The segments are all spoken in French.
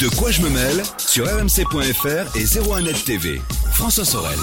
De quoi je me mêle sur rmc.fr et 01net TV. François Sorel.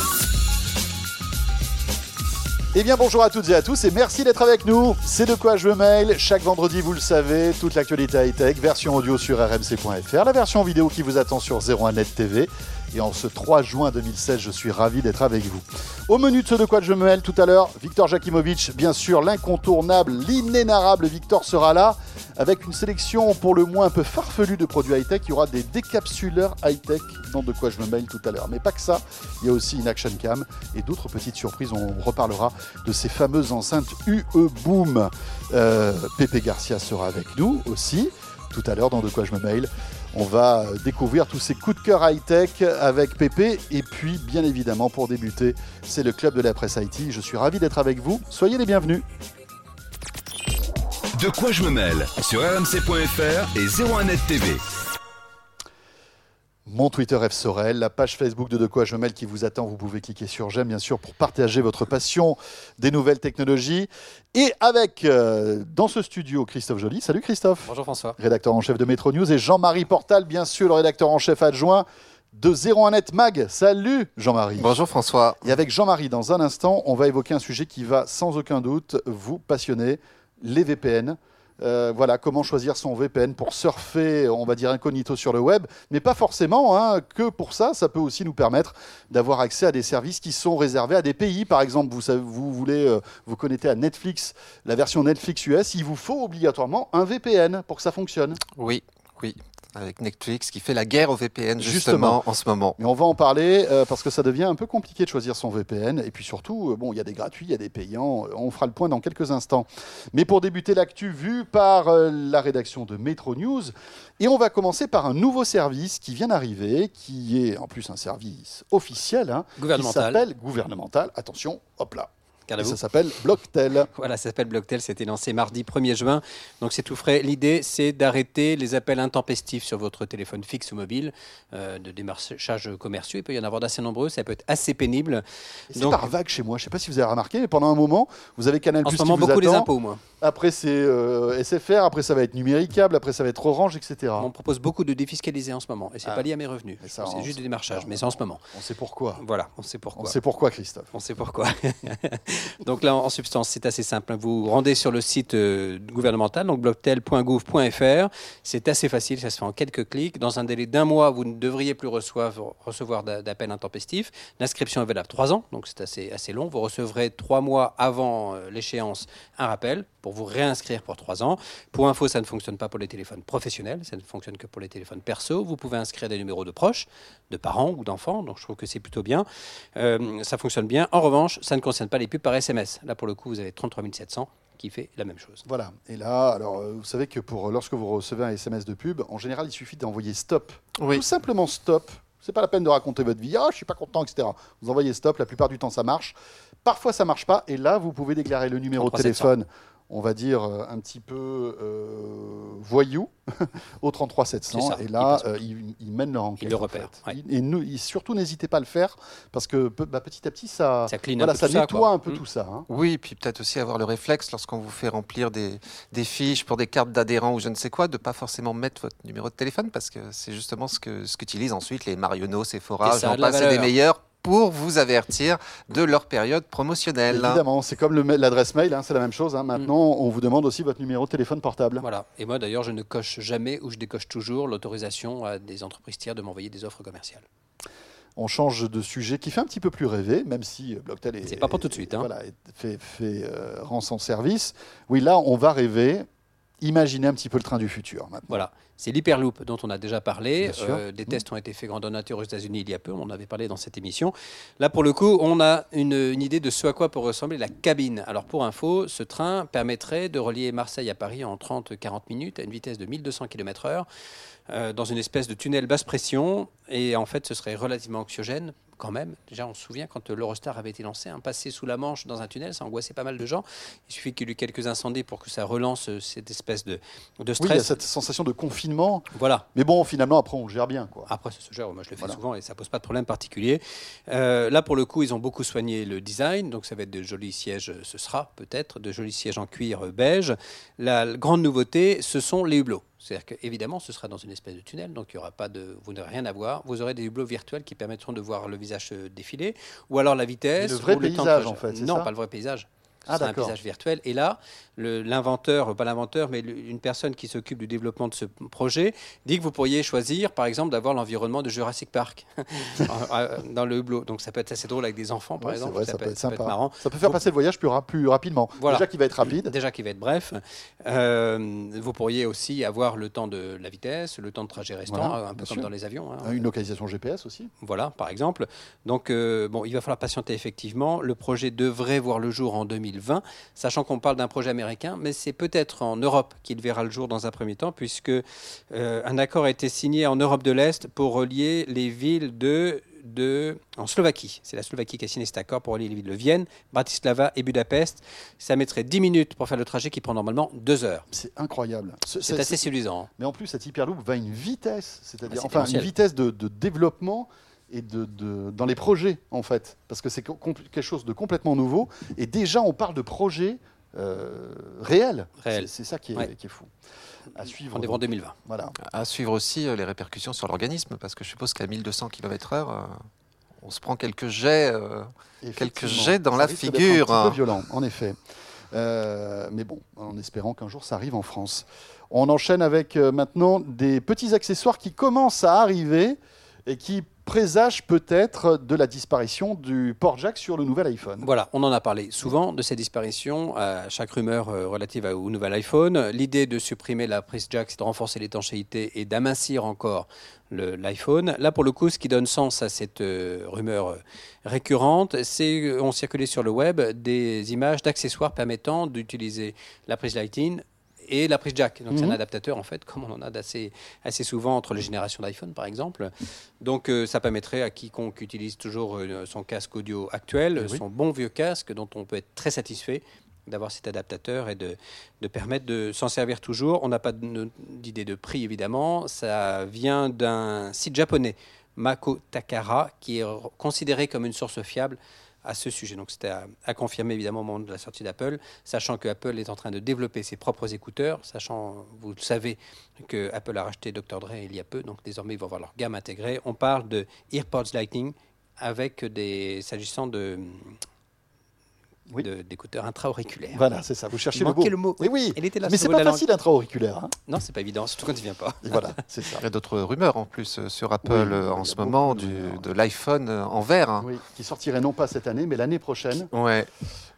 Eh bien bonjour à toutes et à tous et merci d'être avec nous. C'est de quoi je me mail. Chaque vendredi, vous le savez, toute l'actualité high-tech, version audio sur rmc.fr, la version vidéo qui vous attend sur 01net TV. Et en ce 3 juin 2016, je suis ravi d'être avec vous. Au menu de ce de quoi je me mêle tout à l'heure, Victor Jakimovic, bien sûr, l'incontournable, l'inénarrable Victor sera là avec une sélection pour le moins un peu farfelue de produits high-tech. Il y aura des décapsuleurs high-tech dans de quoi je me mêle tout à l'heure. Mais pas que ça, il y a aussi une action cam et d'autres petites surprises. On reparlera de ces fameuses enceintes UE Boom. Euh, Pepe Garcia sera avec nous aussi tout à l'heure dans De quoi je me mail. On va découvrir tous ces coups de cœur high-tech avec Pépé. Et puis, bien évidemment, pour débuter, c'est le club de la presse IT. Je suis ravi d'être avec vous. Soyez les bienvenus. De quoi je me mêle? Sur rmc.fr et 01net TV. Mon Twitter F Sorel, la page Facebook de De quoi je mêle qui vous attend. Vous pouvez cliquer sur j'aime bien sûr pour partager votre passion des nouvelles technologies. Et avec euh, dans ce studio Christophe Joly. Salut Christophe. Bonjour François. Rédacteur en chef de Metro News et Jean-Marie Portal, bien sûr le rédacteur en chef adjoint de 01net Mag. Salut Jean-Marie. Bonjour François. Et avec Jean-Marie, dans un instant, on va évoquer un sujet qui va sans aucun doute vous passionner, les VPN. Euh, voilà, comment choisir son VPN pour surfer, on va dire incognito sur le web, mais pas forcément hein, que pour ça. Ça peut aussi nous permettre d'avoir accès à des services qui sont réservés à des pays. Par exemple, vous, vous voulez euh, vous connecter à Netflix, la version Netflix US, il vous faut obligatoirement un VPN pour que ça fonctionne. Oui, oui avec Netflix qui fait la guerre au VPN justement, en ce moment. Mais on va en parler euh, parce que ça devient un peu compliqué de choisir son VPN et puis surtout, euh, bon, il y a des gratuits, il y a des payants. On fera le point dans quelques instants. Mais pour débuter l'actu vue par euh, la rédaction de Metro News, et on va commencer par un nouveau service qui vient d'arriver, qui est en plus un service officiel, hein, gouvernemental. qui s'appelle gouvernemental. Attention, hop là. Et ça s'appelle Blocktel. Voilà, ça s'appelle Blocktel. C'était lancé mardi 1er juin. Donc c'est tout frais. L'idée, c'est d'arrêter les appels intempestifs sur votre téléphone fixe ou mobile euh, de démarchage commerciaux. Il peut y en avoir d'assez nombreux. Ça peut être assez pénible. C'est par vague chez moi. Je ne sais pas si vous avez remarqué, mais pendant un moment, vous avez Canal+. En ce moment, beaucoup les impôts, moi. Après, c'est euh, SFR. Après, ça va être numéricable. Après, ça va être Orange, etc. On propose beaucoup de défiscaliser en ce moment. Et c'est ah. pas lié à mes revenus. C'est juste du démarchage. Mais c'est en ce moment. On sait pourquoi. Voilà, on sait pourquoi. On sait pourquoi, Christophe. On sait pourquoi. donc là, en substance, c'est assez simple. Vous rendez sur le site euh, gouvernemental, donc blocktel.gouv.fr. C'est assez facile, ça se fait en quelques clics. Dans un délai d'un mois, vous ne devriez plus recevoir, d'appels intempestifs. L'inscription est valable trois ans, donc c'est assez, assez long. Vous recevrez trois mois avant euh, l'échéance un rappel pour vous réinscrire pour trois ans. Pour info, ça ne fonctionne pas pour les téléphones professionnels, ça ne fonctionne que pour les téléphones perso. Vous pouvez inscrire des numéros de proches, de parents ou d'enfants, donc je trouve que c'est plutôt bien. Euh, ça fonctionne bien. En revanche, ça ne concerne pas les pubs par SMS. Là, pour le coup, vous avez 33 700 qui fait la même chose. Voilà. Et là, alors, euh, vous savez que pour lorsque vous recevez un SMS de pub, en général, il suffit d'envoyer stop. Tout simplement stop. C'est pas la peine de raconter votre vie. Ah, je suis pas content, etc. Vous envoyez stop. La plupart du temps, ça marche. Parfois, ça marche pas. Et là, vous pouvez déclarer le numéro de téléphone on va dire, euh, un petit peu euh, voyou au 33 700. Et là, ils, il mènent leur enquête. Ils le repèrent. Et nous, surtout, n'hésitez pas à le faire parce que bah, petit à petit, ça, ça, ça nettoie un peu mm. tout ça. Hein. Oui, et puis peut-être aussi avoir le réflexe lorsqu'on vous fait remplir des, des fiches pour des cartes d'adhérents ou je ne sais quoi, de ne pas forcément mettre votre numéro de téléphone parce que c'est justement ce que ce qu'utilisent ensuite les Marionneaux, Sephora, j'en passe, des meilleurs pour vous avertir de leur période promotionnelle. Évidemment, c'est comme l'adresse mail, hein, c'est la même chose. Hein. Maintenant, mm. on vous demande aussi votre numéro de téléphone portable. Voilà. Et moi, d'ailleurs, je ne coche jamais ou je décoche toujours l'autorisation à des entreprises tiers de m'envoyer des offres commerciales. On change de sujet qui fait un petit peu plus rêver, même si Blocktel est, c'est pas pour tout de suite, hein. voilà, fait, fait euh, rend son service. Oui, là, on va rêver Imaginez un petit peu le train du futur. Maintenant. Voilà, c'est l'Hyperloop dont on a déjà parlé. Euh, des tests ont été faits grandeur nature aux États-Unis il y a peu, on en avait parlé dans cette émission. Là, pour le coup, on a une, idée de ce à quoi peut ressembler la cabine. Alors, pour info, ce train permettrait de relier Marseille à Paris en 30-40 minutes à une vitesse de 1200 km/h. Euh, dans une espèce de tunnel basse pression. Et en fait, ce serait relativement anxiogène quand même. Déjà, on se souvient quand l'Eurostar avait été lancé, un passer sous la Manche dans un tunnel, ça angoissait pas mal de gens. Il suffit qu'il y ait eu quelques incendies pour que ça relance euh, cette espèce de, de stress. Oui, il y a cette sensation de confinement. Voilà. Mais bon, finalement, après, on gère bien. Quoi. Après, ça se gère. Moi, je le fais souvent et ça pose pas de problème particulier. Euh, là, pour le coup, ils ont beaucoup soigné le design. Donc, ça va être de jolis sièges, ce sera peut-être, de jolis sièges en cuir beige. La grande nouveauté, ce sont les hublots C'est-à-dire qu'évidemment, ce sera dans une espèce de tunnel, donc il y aura pas de, vous n'aurez rien à voir. Vous aurez des hublots virtuels qui permettront de voir le visage défiler, ou alors la vitesse. le vrai ou paysage, en fait. Non, ça pas le vrai paysage. Ah, c'est un paysage virtuel. Et là, l'inventeur, pas l'inventeur, mais une personne qui s'occupe du développement de ce projet, dit que vous pourriez choisir, par exemple, d'avoir l'environnement de Jurassic Park dans le hublot. Donc ça peut être assez drôle avec des enfants, par exemple. ça, peut, être, sympa. marrant. Ça peut faire passer le voyage plus, plus rapidement. Déjà qu'il va être rapide. Déjà qu'il va être bref. Euh, vous pourriez aussi avoir le temps de la vitesse, le temps de trajet restant, un peu comme dans les avions. Hein. Une localisation GPS aussi. Voilà, par exemple. Donc, euh, bon, il va falloir patienter effectivement. Le projet devrait voir le jour en 2020, sachant qu'on parle d'un projet américain, mais c'est peut-être en Europe qu'il verra le jour dans un premier temps, puisque euh, un accord a été signé en Europe de l'Est pour relier les villes de de, en Slovaquie. C'est la Slovaquie qui a signé cet accord pour relier les villes de Vienne, Bratislava et Budapest. Ça mettrait 10 minutes pour faire le trajet qui prend normalement 2 heures. C'est incroyable. C'est assez séduisant. Mais en plus, cette Hyperloop va à une vitesse, c'est-à-dire enfin une vitesse de, développement et de, dans les projets en fait, parce que c'est quelque chose de complètement nouveau. Et déjà, on parle de projets euh, réel. C'est ça qui est, qui est, fou. À suivre. Rendez-vous en 2020. Voilà. À suivre aussi euh, les répercussions sur l'organisme, parce que je suppose qu'à 1200 km/h, euh, on se prend quelques jets, quelques jets dans la figure. Un petit peu violent, en effet. mais bon, en espérant qu'un jour ça arrive en France. On enchaîne avec maintenant des petits accessoires qui commencent à arriver et qui présage peut-être de la disparition du port jack sur le nouvel iPhone. Voilà, on en a parlé souvent de ces disparitions à chaque rumeur euh, relative au nouvel iPhone. L'idée de supprimer la prise jack, c'est de renforcer l'étanchéité et d'amincir encore l'iPhone. Là, pour le coup, ce qui donne sens à cette euh, rumeur euh, récurrente, c'est qu'on circulait sur le web des images d'accessoires permettant d'utiliser la prise Lightning et la prise jack. Donc c'est un mhm. adaptateur en fait, comme on en a assez, assez souvent entre les générations d'iPhone par exemple. Donc euh, ça permettrait à quiconque utilise toujours euh, son casque audio actuel, eh son bon vieux casque dont on peut être très satisfait d'avoir cet adaptateur et de, de permettre de s'en servir toujours. On n'a pas d'idée de prix évidemment. Ça vient d'un site japonais, Mako Takara, qui est considéré comme une source fiable à ce sujet. Donc c'était à, confirmer évidemment au moment de la sortie d'Apple, sachant que Apple est en train de développer ses propres écouteurs, sachant, vous le savez, que Apple a racheté Dr. Dre il y a peu, donc désormais ils vont avoir leur gamme intégrée. On parle de AirPods Lightning avec des, s'agissant de oui. d'écouteurs intra-auriculaires. Voilà, c'est ça. Vous cherchez le mot. le mot. Oui, oui. Mais c'est pas facile intra-auriculaire. Hein. non, c'est pas évident, surtout quand il vient pas. voilà, c'est ça. Il y a d'autres rumeurs en plus euh, sur Apple euh, en ce moment du, de l'iPhone euh, en vert. Hein. Oui, qui sortirait non pas cette année, mais l'année prochaine. Ouais.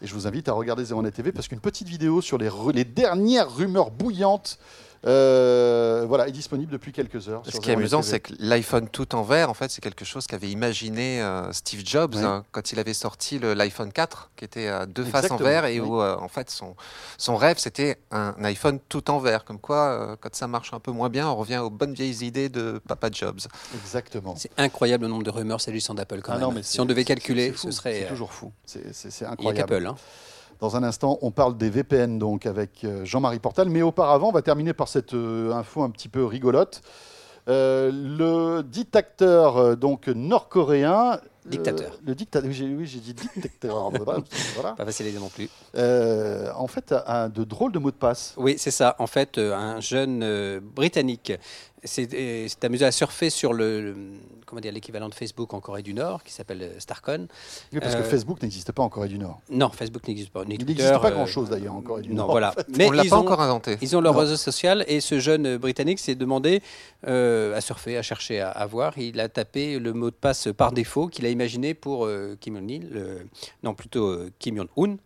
Et je vous invite à regarder Zeronet TV parce qu'une petite vidéo sur les, les dernières rumeurs bouillantes euh, voilà, est disponible depuis quelques heures. Ce qui est amusant, c'est que l'iPhone tout en vert, en fait, c'est quelque chose qu'avait imaginé euh, Steve Jobs hein, quand il avait sorti l'iPhone 4, qui était à deux faces en vert et où, euh, en fait, son, son rêve, c'était un iPhone tout en vert. Comme quoi, quand ça marche un peu moins bien, on revient aux bonnes vieilles idées de Papa Jobs. Exactement. C'est incroyable le nombre de rumeurs s'agissant d'Apple quand ah même. Non, mais si on devait calculer, ce serait. C'est toujours fou. C'est incroyable. Il Apple. Hein. Dans un instant, on parle des VPN donc avec euh, Jean-Marie Portal. Mais auparavant, on va terminer par cette euh, info un petit peu rigolote. Euh, le dictateur donc nord-coréen Dictateur. le dictateur, oui, j'ai dit dictateur. voilà. Pas facile à dire non plus. en fait, a de drôles de mots de passe. Oui, c'est ça. En fait, un jeune Britannique c'est amusé à surfer sur le, comment dire l'équivalent de Facebook en Corée du Nord qui s'appelle euh, Starcon. Oui, parce que euh, Facebook n'existe pas en Corée du Nord. Non, Facebook n'existe pas. Il n'existe pas grand-chose d'ailleurs en Corée du non, Nord. Voilà. Mais On l'a pas encore inventé. Ils ont leur réseau social et ce jeune Britannique s'est demandé euh, à surfer, à chercher, à, voir. Il a tapé le mot de passe par défaut qu'il a imaginé pour Kim Jong-il, non plutôt Kim Jong-un, mhm.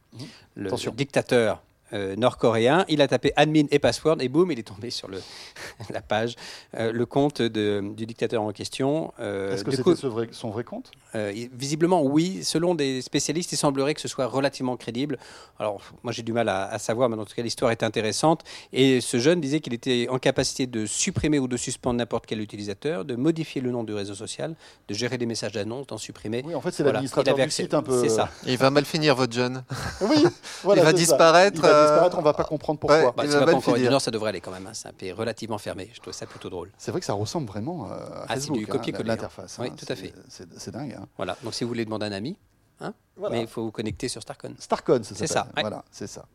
le dictateur euh, nord-coréen. Il a tapé admin et password et boum, il est tombé sur le, la page, euh, le compte de, du dictateur en question. Euh, Est-ce que c'était son vrai compte? Visiblement, oui. Selon des spécialistes, il semblerait que ce soit relativement crédible. Alors, moi, j'ai du mal à, savoir, mais en tout cas, l'histoire est intéressante. Et ce jeune disait qu'il était en capacité de supprimer ou de suspendre n'importe quel utilisateur, de modifier le nom du réseau social, de gérer des messages d'annonce, d'en supprimer. Oui, en fait, c'est l'administrateur du site un peu. C'est ça. Il va mal finir, votre jeune. Oui, voilà, il va disparaître disparaître, on ne va pas comprendre pourquoi. Bah, si va pas en Corée du Nord, ça devrait aller quand même. Hein. C'est un pays relativement fermé. Je trouve ça plutôt drôle. C'est vrai que ça ressemble vraiment à ah, Facebook, du copier-coller. Hein, l'interface. Oui, hein. tout à fait. C'est dingue. Voilà. Donc si vous voulez demander un ami, Hein Mais il faut vous connecter sur Starcon. Starcon, c'est ça. Voilà, c'est ça.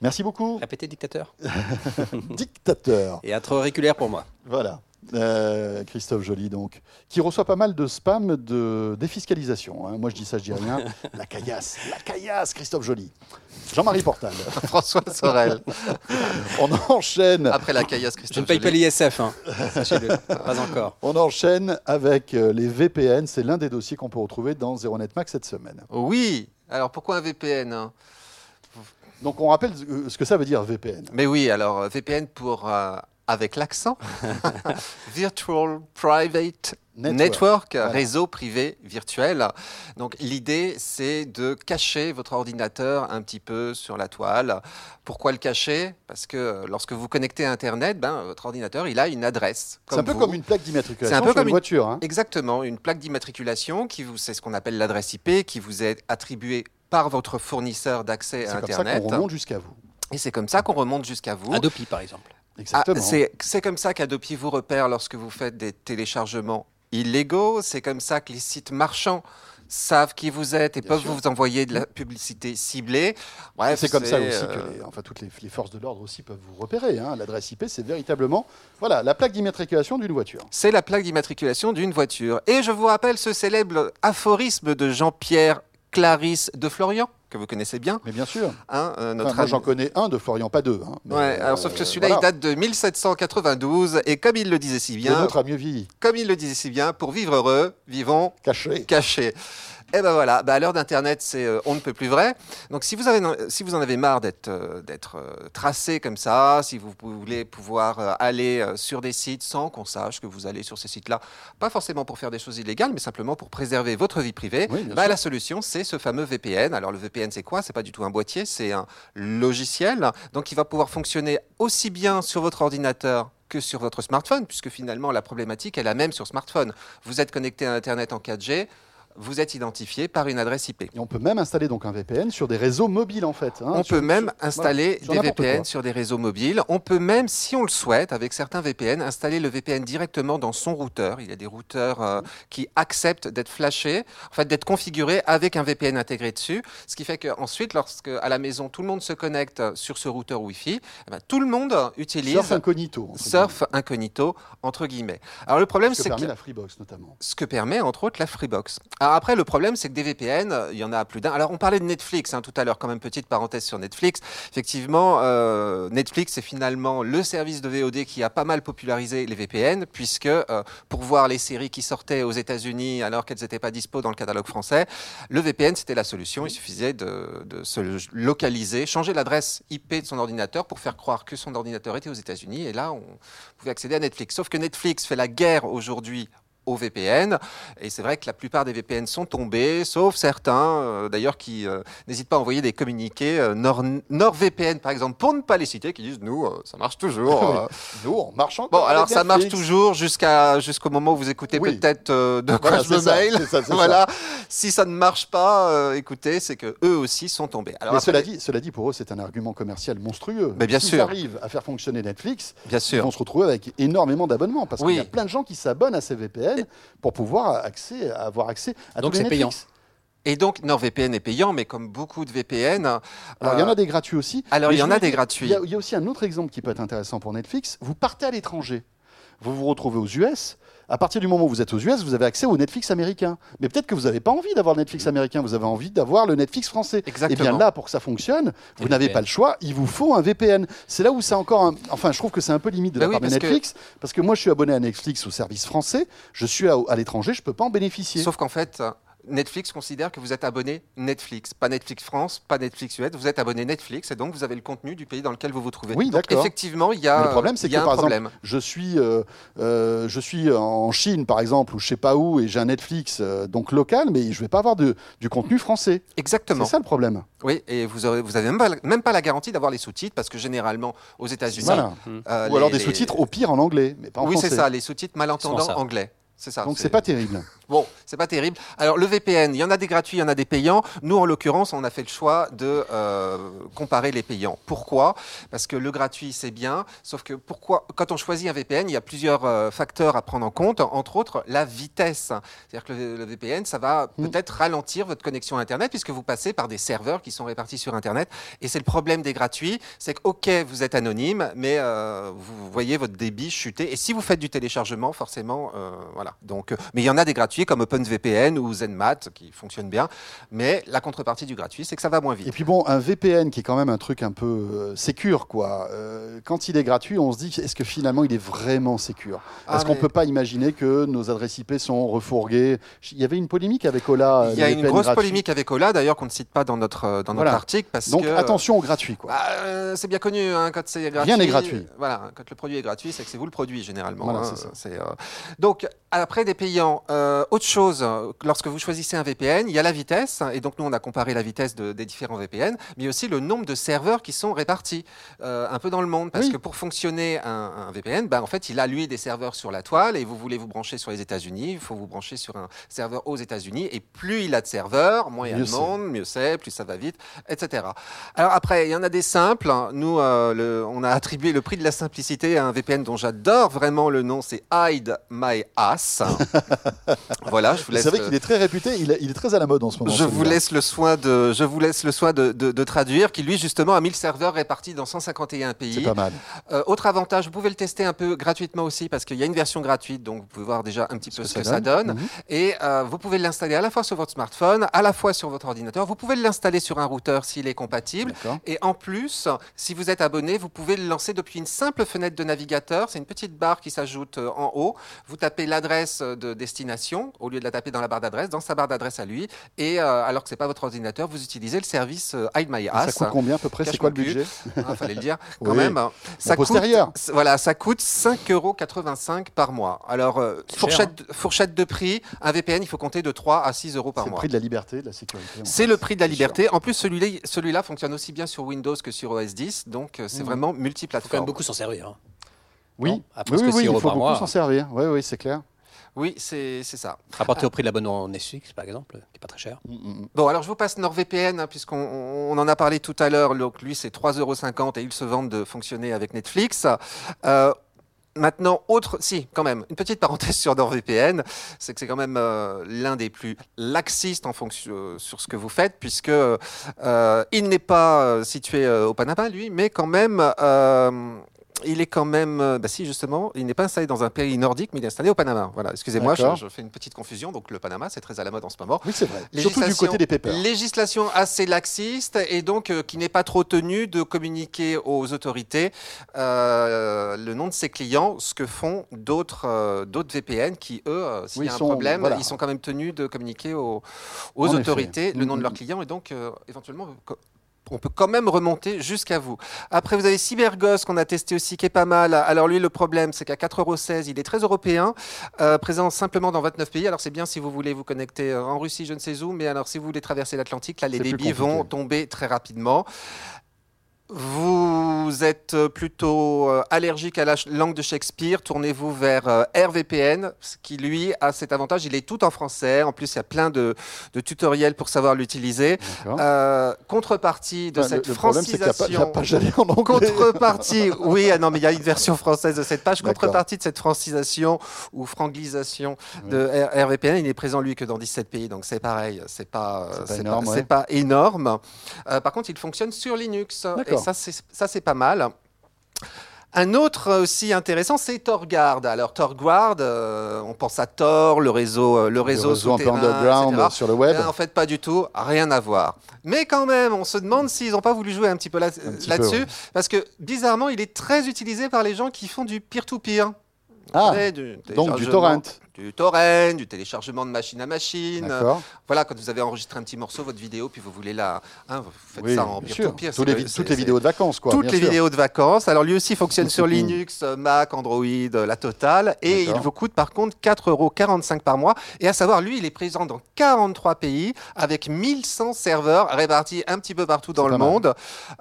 Merci beaucoup. Répétez dictateur. dictateur. Et être auriculaire pour moi. Voilà. Euh, Christophe Joly, donc, qui reçoit pas mal de spam de défiscalisation. Hein. Moi, je dis ça, je dis rien. La caillasse, la caillasse, Christophe Joly. Jean-Marie Portal. François Sorel. On enchaîne. Après la caillasse, Christophe Je ne paye pas l'ISF, hein. pas encore. On enchaîne avec euh, les VPN. C'est l'un des dossiers qu'on peut retrouver dans ZeroNet Max cette semaine. Oui. Alors, pourquoi un VPN hein? Donc on rappelle ce que ça veut dire VPN. Mais oui, alors VPN pour avec l'accent. Virtual Private Network, réseau privé virtuel. Donc l'idée, c'est de cacher votre ordinateur un petit peu sur la toile. Pourquoi le cacher? Parce que lorsque vous connectez à Internet, ben, votre ordinateur, il a une adresse. C'est un peu comme une plaque d'immatriculation un peu comme une voiture. Hein. Exactement, une plaque d'immatriculation qui vous, c'est ce qu'on appelle l'adresse IP, qui vous est attribuée par votre fournisseur d'accès à Internet. C'est comme ça qu'on remonte jusqu'à vous. Et c'est comme ça qu'on remonte jusqu'à vous. Adopi, par exemple. Ah, c'est comme ça qu'Adopi vous repère lorsque vous faites des téléchargements illégaux. C'est comme ça que les sites marchands savent qui vous êtes et peuvent vous envoyer de la publicité ciblée. c'est comme ça aussi que euh, enfin, toutes les, forces de l'ordre aussi peuvent vous repérer. Hein. L'adresse IP, c'est véritablement voilà, la plaque d'immatriculation d'une voiture. C'est la plaque d'immatriculation d'une voiture. Et je vous rappelle ce célèbre aphorisme de Jean-Pierre Clarisse de Florian que vous connaissez bien. Mais bien sûr. Hein, euh, moi, j'en connais un de Florian, pas deux. Hein. ouais, alors, sauf que euh, celui-là, il date de 1792, et comme il le disait si bien... L'autre a mieux vieilli. Comme il le disait si bien, pour vivre heureux, vivons... Cachés. Cachés. Et eh ben voilà, bah à l'heure d'Internet, c'est euh, on ne peut plus vrai. Donc si vous, avez, si vous en avez marre d'être euh, d'être euh, tracé comme ça, si vous voulez pouvoir aller sur des sites sans qu'on sache que vous allez sur ces sites-là, pas forcément pour faire des choses illégales, mais simplement pour préserver votre vie privée, bah, la solution, c'est ce fameux VPN. Alors le VPN, c'est quoi? C'est pas du tout un boîtier, c'est un logiciel. Donc il va pouvoir fonctionner aussi bien sur votre ordinateur que sur votre smartphone, puisque finalement la problématique est la même sur smartphone. Vous êtes connecté à Internet en 4G, vous êtes identifié par une adresse IP. Et on peut même installer donc un VPN sur des réseaux mobiles en fait. Hein, on peut même installer des VPN sur des réseaux mobiles. On peut même, si on le souhaite, avec certains VPN, installer le VPN directement dans son routeur. Il y a des routeurs euh, qui acceptent d'être flashés, en fait d'être configurés avec un VPN intégré dessus, ce qui fait qu'ensuite, lorsque à la maison tout le monde se connecte sur ce routeur Wi-Fi, eh ben, tout le monde utilise surf incognito. Surf incognito entre guillemets. Alors le problème, c'est ce que permet la Freebox notamment. Ce que permet entre autres la Freebox après, le problème, c'est que des VPN, euh, il y en a plus d'un. Alors, on parlait de Netflix hein, tout à l'heure, quand même, petite parenthèse sur Netflix. Effectivement, euh, Netflix, c'est finalement le service de VOD qui a pas mal popularisé les VPN, puisque euh, pour voir les séries qui sortaient aux États-Unis alors qu'elles n'étaient pas dispo dans le catalogue français, le VPN, c'était la solution. Il suffisait de, de se localiser, changer l'adresse IP de son ordinateur pour faire croire que son ordinateur était aux États-Unis. Et là, on pouvait accéder à Netflix. Sauf que Netflix fait la guerre aujourd'hui au VPN. Et c'est vrai que la plupart des VPN sont tombés, sauf certains, euh, d'ailleurs, qui euh, n'hésitent pas à envoyer des communiqués euh, Nord, NordVPN, par exemple, pour ne pas les citer, qui disent nous, ça marche toujours. nous, on marche encore. Bon, alors ça marche toujours jusqu'à jusqu'au moment où vous écoutez peut-être de quoi je me mail. voilà. Si ça ne marche pas, écoutez, c'est que eux aussi sont tombés. Alors Mais cela dit, cela dit, pour eux, c'est un argument commercial monstrueux. Mais bien sûr. arrivent à faire fonctionner Netflix, bien sûr. ils vont se retrouver avec énormément d'abonnements parce qu'il y a plein de gens qui s'abonnent à ces VPN pour pouvoir accès, avoir accès à Donc c'est payant. Et donc NordVPN est payant, mais comme beaucoup de VPN. Alors il y en a euh, des gratuits aussi. Alors il y en a des gratuits. Il y, a aussi un autre exemple qui peut être intéressant pour Netflix. Vous partez à l'étranger, vous vous retrouvez aux US. À partir du moment où vous êtes aux US, vous avez accès au Netflix américain. Mais peut-être que vous n'avez pas envie d'avoir le Netflix américain, vous avez envie d'avoir le Netflix français. Exactement. Et bien là, pour que ça fonctionne, vous n'avez pas le choix, il vous faut un VPN. C'est là où c'est encore un... Enfin, je trouve que c'est un peu limite de la bah part de Netflix, parce que moi je suis abonné à Netflix au service français, je suis à, à l'étranger, je ne peux pas en bénéficier. Sauf qu'en fait, Netflix considère que vous êtes abonné Netflix, pas Netflix France, pas Netflix US, vous êtes abonné Netflix et donc vous avez le contenu du pays dans lequel vous vous trouvez. Oui, d'accord. Effectivement, il y a Le problème, c'est que par exemple, je suis, euh, euh, je suis en Chine par exemple ou je sais pas où et j'ai un Netflix euh, donc local, mais je vais pas avoir de, du contenu français. Exactement. C'est ça le problème. Oui, et vous n'avez vous avez même pas, même pas la garantie d'avoir les sous-titres parce que généralement aux États-Unis. Voilà. ou alors des sous-titres au pire en anglais, mais pas en français. Oui, c'est ça, les sous-titres malentendants anglais. C'est ça. Donc c'est pas terrible. Bon, c'est pas terrible. Alors le VPN, il y en a des gratuits, il y en a des payants. Nous, en l'occurrence, on a fait le choix de euh, comparer les payants. Pourquoi? Parce que le gratuit, c'est bien, sauf que pourquoi? Quand on choisit un VPN, il y a plusieurs euh, facteurs à prendre en compte, entre autres la vitesse. C'est-à-dire que le, VPN, ça va mm. peut-être ralentir votre connexion Internet puisque vous passez par des serveurs qui sont répartis sur Internet. Et c'est le problème des gratuits, c'est que ok, vous êtes anonyme, mais euh, vous voyez votre débit chuter. Et si vous faites du téléchargement, forcément, voilà. Donc, mais il y en a des gratuits comme OpenVPN ou ZenMat qui fonctionnent bien. Mais la contrepartie du gratuit, c'est que ça va moins vite. Et puis bon, un VPN qui est quand même un truc un peu euh, sécure, quoi. Euh, quand il est gratuit, on se dit est-ce que finalement il est vraiment sécure? Ah, Est-ce qu'on ne peut pas imaginer que nos adresses IP sont refourguées? Il y avait une polémique avec Ola. Euh, il y a une grosse polémique avec Ola, d'ailleurs, qu'on ne cite pas dans notre, dans notre article. Parce Donc attention au gratuit, quoi. Bah, c'est bien connu, hein, quand c'est gratuit. Rien n'est gratuit. Voilà, quand le produit est gratuit, c'est que c'est vous le produit, généralement. Voilà, hein. ça. Donc, après des payants, autre chose, lorsque vous choisissez un VPN, il y a la vitesse, et donc nous on a comparé la vitesse des différents VPN, mais aussi le nombre de serveurs qui sont répartis euh, un peu dans le monde, parce que pour fonctionner un, VPN, ben, en fait il a lui des serveurs sur la toile, et vous voulez vous brancher sur les États-Unis, il faut vous brancher sur un serveur aux États-Unis, et plus il a de serveurs, moins il y a de monde, mieux c'est, plus ça va vite, etc. Alors après, il y en a des simples, nous euh, on a attribué le prix de la simplicité à un VPN dont j'adore vraiment le nom, c'est Hide My Ass. voilà, je vous laisse. Vous savez qu'il est très réputé, il est, très à la mode en ce moment. Je vous laisse le soin de, je vous laisse le soin de, de, traduire, qui lui justement a 1000 serveurs répartis dans 151 pays. C'est pas mal. Euh, autre avantage, vous pouvez le tester un peu gratuitement aussi parce qu'il y a une version gratuite, donc vous pouvez voir déjà un petit peu ce que, ça donne. Mhm. Et euh, vous pouvez l'installer à la fois sur votre smartphone, à la fois sur votre ordinateur. Vous pouvez l'installer sur un routeur s'il est compatible. Et en plus, si vous êtes abonné, vous pouvez le lancer depuis une simple fenêtre de navigateur. C'est une petite barre qui s'ajoute euh, en haut. Vous tapez l'adresse de destination au lieu de la taper dans la barre d'adresse, dans sa barre d'adresse à lui. Et euh, alors que c'est pas votre ordinateur, vous utilisez le service euh, Hide My Ass. Ça coûte combien à peu près? C'est quoi le budget? Il ah, fallait le dire quand même. Ça coûte, voilà, ça coûte 5,85 euros par mois. Alors euh, fourchette, hein. fourchette de prix, un VPN, il faut compter de 3 à 6 euros par mois. C'est le prix de la liberté, de la sécurité. C'est le prix de la liberté. En plus, celui-là celui fonctionne aussi bien sur Windows que sur OS 10, donc c'est mmh. vraiment multiplateforme. Il faut quand même beaucoup s'en servir. Hein. Oui, oui, oui, il faut beaucoup s'en servir. Oui, oui, c'est clair. Oui, c'est ça. Rapporté au prix de l'abonnement Netflix, par exemple, qui n'est pas très cher. Mm, mm, mm. Bon, alors je vous passe NordVPN, hein, puisqu'on on en a parlé tout à l'heure. Donc lui, c'est 3,50 euros et ils se vendent de fonctionner avec Netflix. Euh, maintenant, autre, si, quand même, une petite parenthèse sur NordVPN, c'est que c'est quand même euh, l'un des plus laxistes en fonction euh, sur ce que vous faites, puisque il n'est pas situé au Panama, lui, mais quand même il est quand même, euh, bah si justement, il n'est pas installé dans un pays nordique, mais il est installé au Panama. Voilà, excusez-moi, je, fais une petite confusion. Donc le Panama, c'est très à la mode en ce moment. Oui, c'est vrai. Surtout du côté des. Législation assez laxiste et donc euh, qui n'est pas trop tenue de communiquer aux autorités euh, le nom de ses clients, ce que font d'autres d'autres VPN qui eux, s'il y a un problème, ils sont quand même tenus de communiquer aux, autorités le nom de leurs clients et donc éventuellement on peut quand même remonter jusqu'à vous. Après, vous avez CyberGhost qu'on a testé aussi, qui est pas mal. Alors lui, le problème, c'est qu'à 4,16€, il est très européen, euh, présent simplement dans 29 pays. Alors c'est bien si vous voulez vous connecter euh, en Russie, je ne sais où, mais alors si vous voulez traverser l'Atlantique, là, les débits vont tomber très rapidement. Vous êtes plutôt euh, allergique à la langue de Shakespeare, tournez-vous vers euh, RVPN, qui lui a cet avantage, il est tout en français, en plus il y a plein de, tutoriels pour savoir l'utiliser. Euh, contrepartie de cette francisation... contrepartie, oui, ah non mais il y a une version française de cette page, contrepartie de cette francisation ou franglisation de RVPN, il n'est présent lui que dans 17 pays, donc c'est pareil, c'est pas, pas, pas, énorme. par contre, il fonctionne sur Linux ça, c'est pas mal. Un autre aussi intéressant, c'est Torguard. Alors Torguard, euh, on pense à Tor, le réseau, euh, le réseau, le réseau underground sur le web. en fait, pas du tout, rien à voir. Mais quand même, on se demande s'ils n'ont pas voulu jouer un petit peu là-dessus, parce que bizarrement, il est très utilisé par les gens qui font du peer-to-peer. Ah, donc du torrent du torrent, du téléchargement de machine à machine. voilà, quand vous avez enregistré un petit morceau, votre vidéo, puis vous voulez la. Hein, vous faites ça en peer-to-peer. toutes les vidéos de vacances, quoi. Toutes les vidéos de vacances. Alors lui aussi fonctionne sur Linux, Mac, Android, la totale. Et il vous coûte par contre 4,45 euros par mois. Et à savoir, lui, il est présent dans 43 pays avec 1100 serveurs répartis un petit peu partout dans le monde.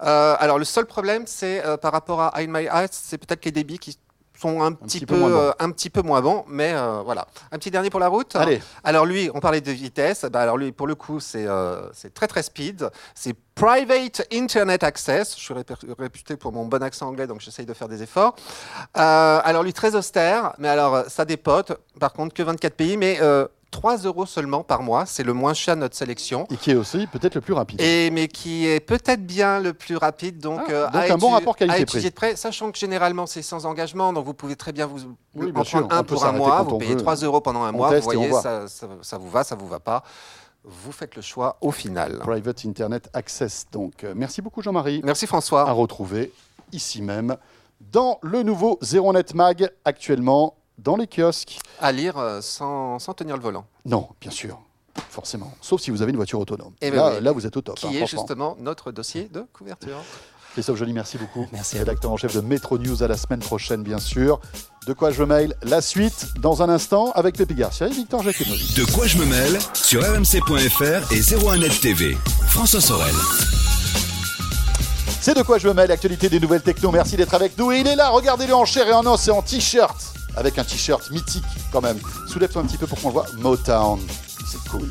Euh, alors le seul problème, c'est euh, par rapport à In My Eyes, c'est peut-être les débits qui sont un, petit, peu, euh, un petit peu moins bons, mais euh, voilà. Un petit dernier pour la route. Allez. Alors lui, on parlait de vitesse. Bah, alors lui, pour le coup, c'est c'est très très speed. C'est Private Internet Access. Je suis réputé pour mon bon accent anglais, donc j'essaye de faire des efforts. alors lui, très austère, mais alors ça dépote. Par contre, que 24 pays, mais 3 euros seulement par mois. C'est le moins cher de notre sélection. Et qui est aussi peut-être le plus rapide. Et, mais qui est peut-être bien le plus rapide. Donc, ah, euh, un bon rapport qualité-prix. de près, sachant que généralement c'est sans engagement. Donc vous pouvez très bien vous en prendre un pour un mois. Vous payez 3 euros pendant un mois. Vous voyez, ça, ça, vous va, ça vous va pas. Vous faites le choix au final. Private Internet Access. Donc, euh, merci beaucoup Jean-Marie. Merci François. À retrouver ici même dans le nouveau Zero Net Mag actuellement dans les kiosques. À lire euh, sans, sans, tenir le volant Non, bien sûr, forcément. Sauf si vous avez une voiture autonome. Et eh ben là, là, vous êtes au top. Qui hein, est justement notre dossier de couverture. Christophe Joly, merci beaucoup. Merci. Rédacteur en chef de Metro News à la semaine prochaine, bien sûr. De quoi je me mail La suite dans un instant avec Pépi Garcia et Victor Jacquemovi. De quoi je me mêle sur rmc.fr et 01net TV. François Sorel. C'est de quoi je me mêle, l'actualité des nouvelles techno. Merci d'être avec nous. Et il est là, regardez-le en chair et en os et en t-shirt avec un t-shirt mythique quand même. Soulève-toi un petit peu pour qu'on le voit. Motown, c'est cool.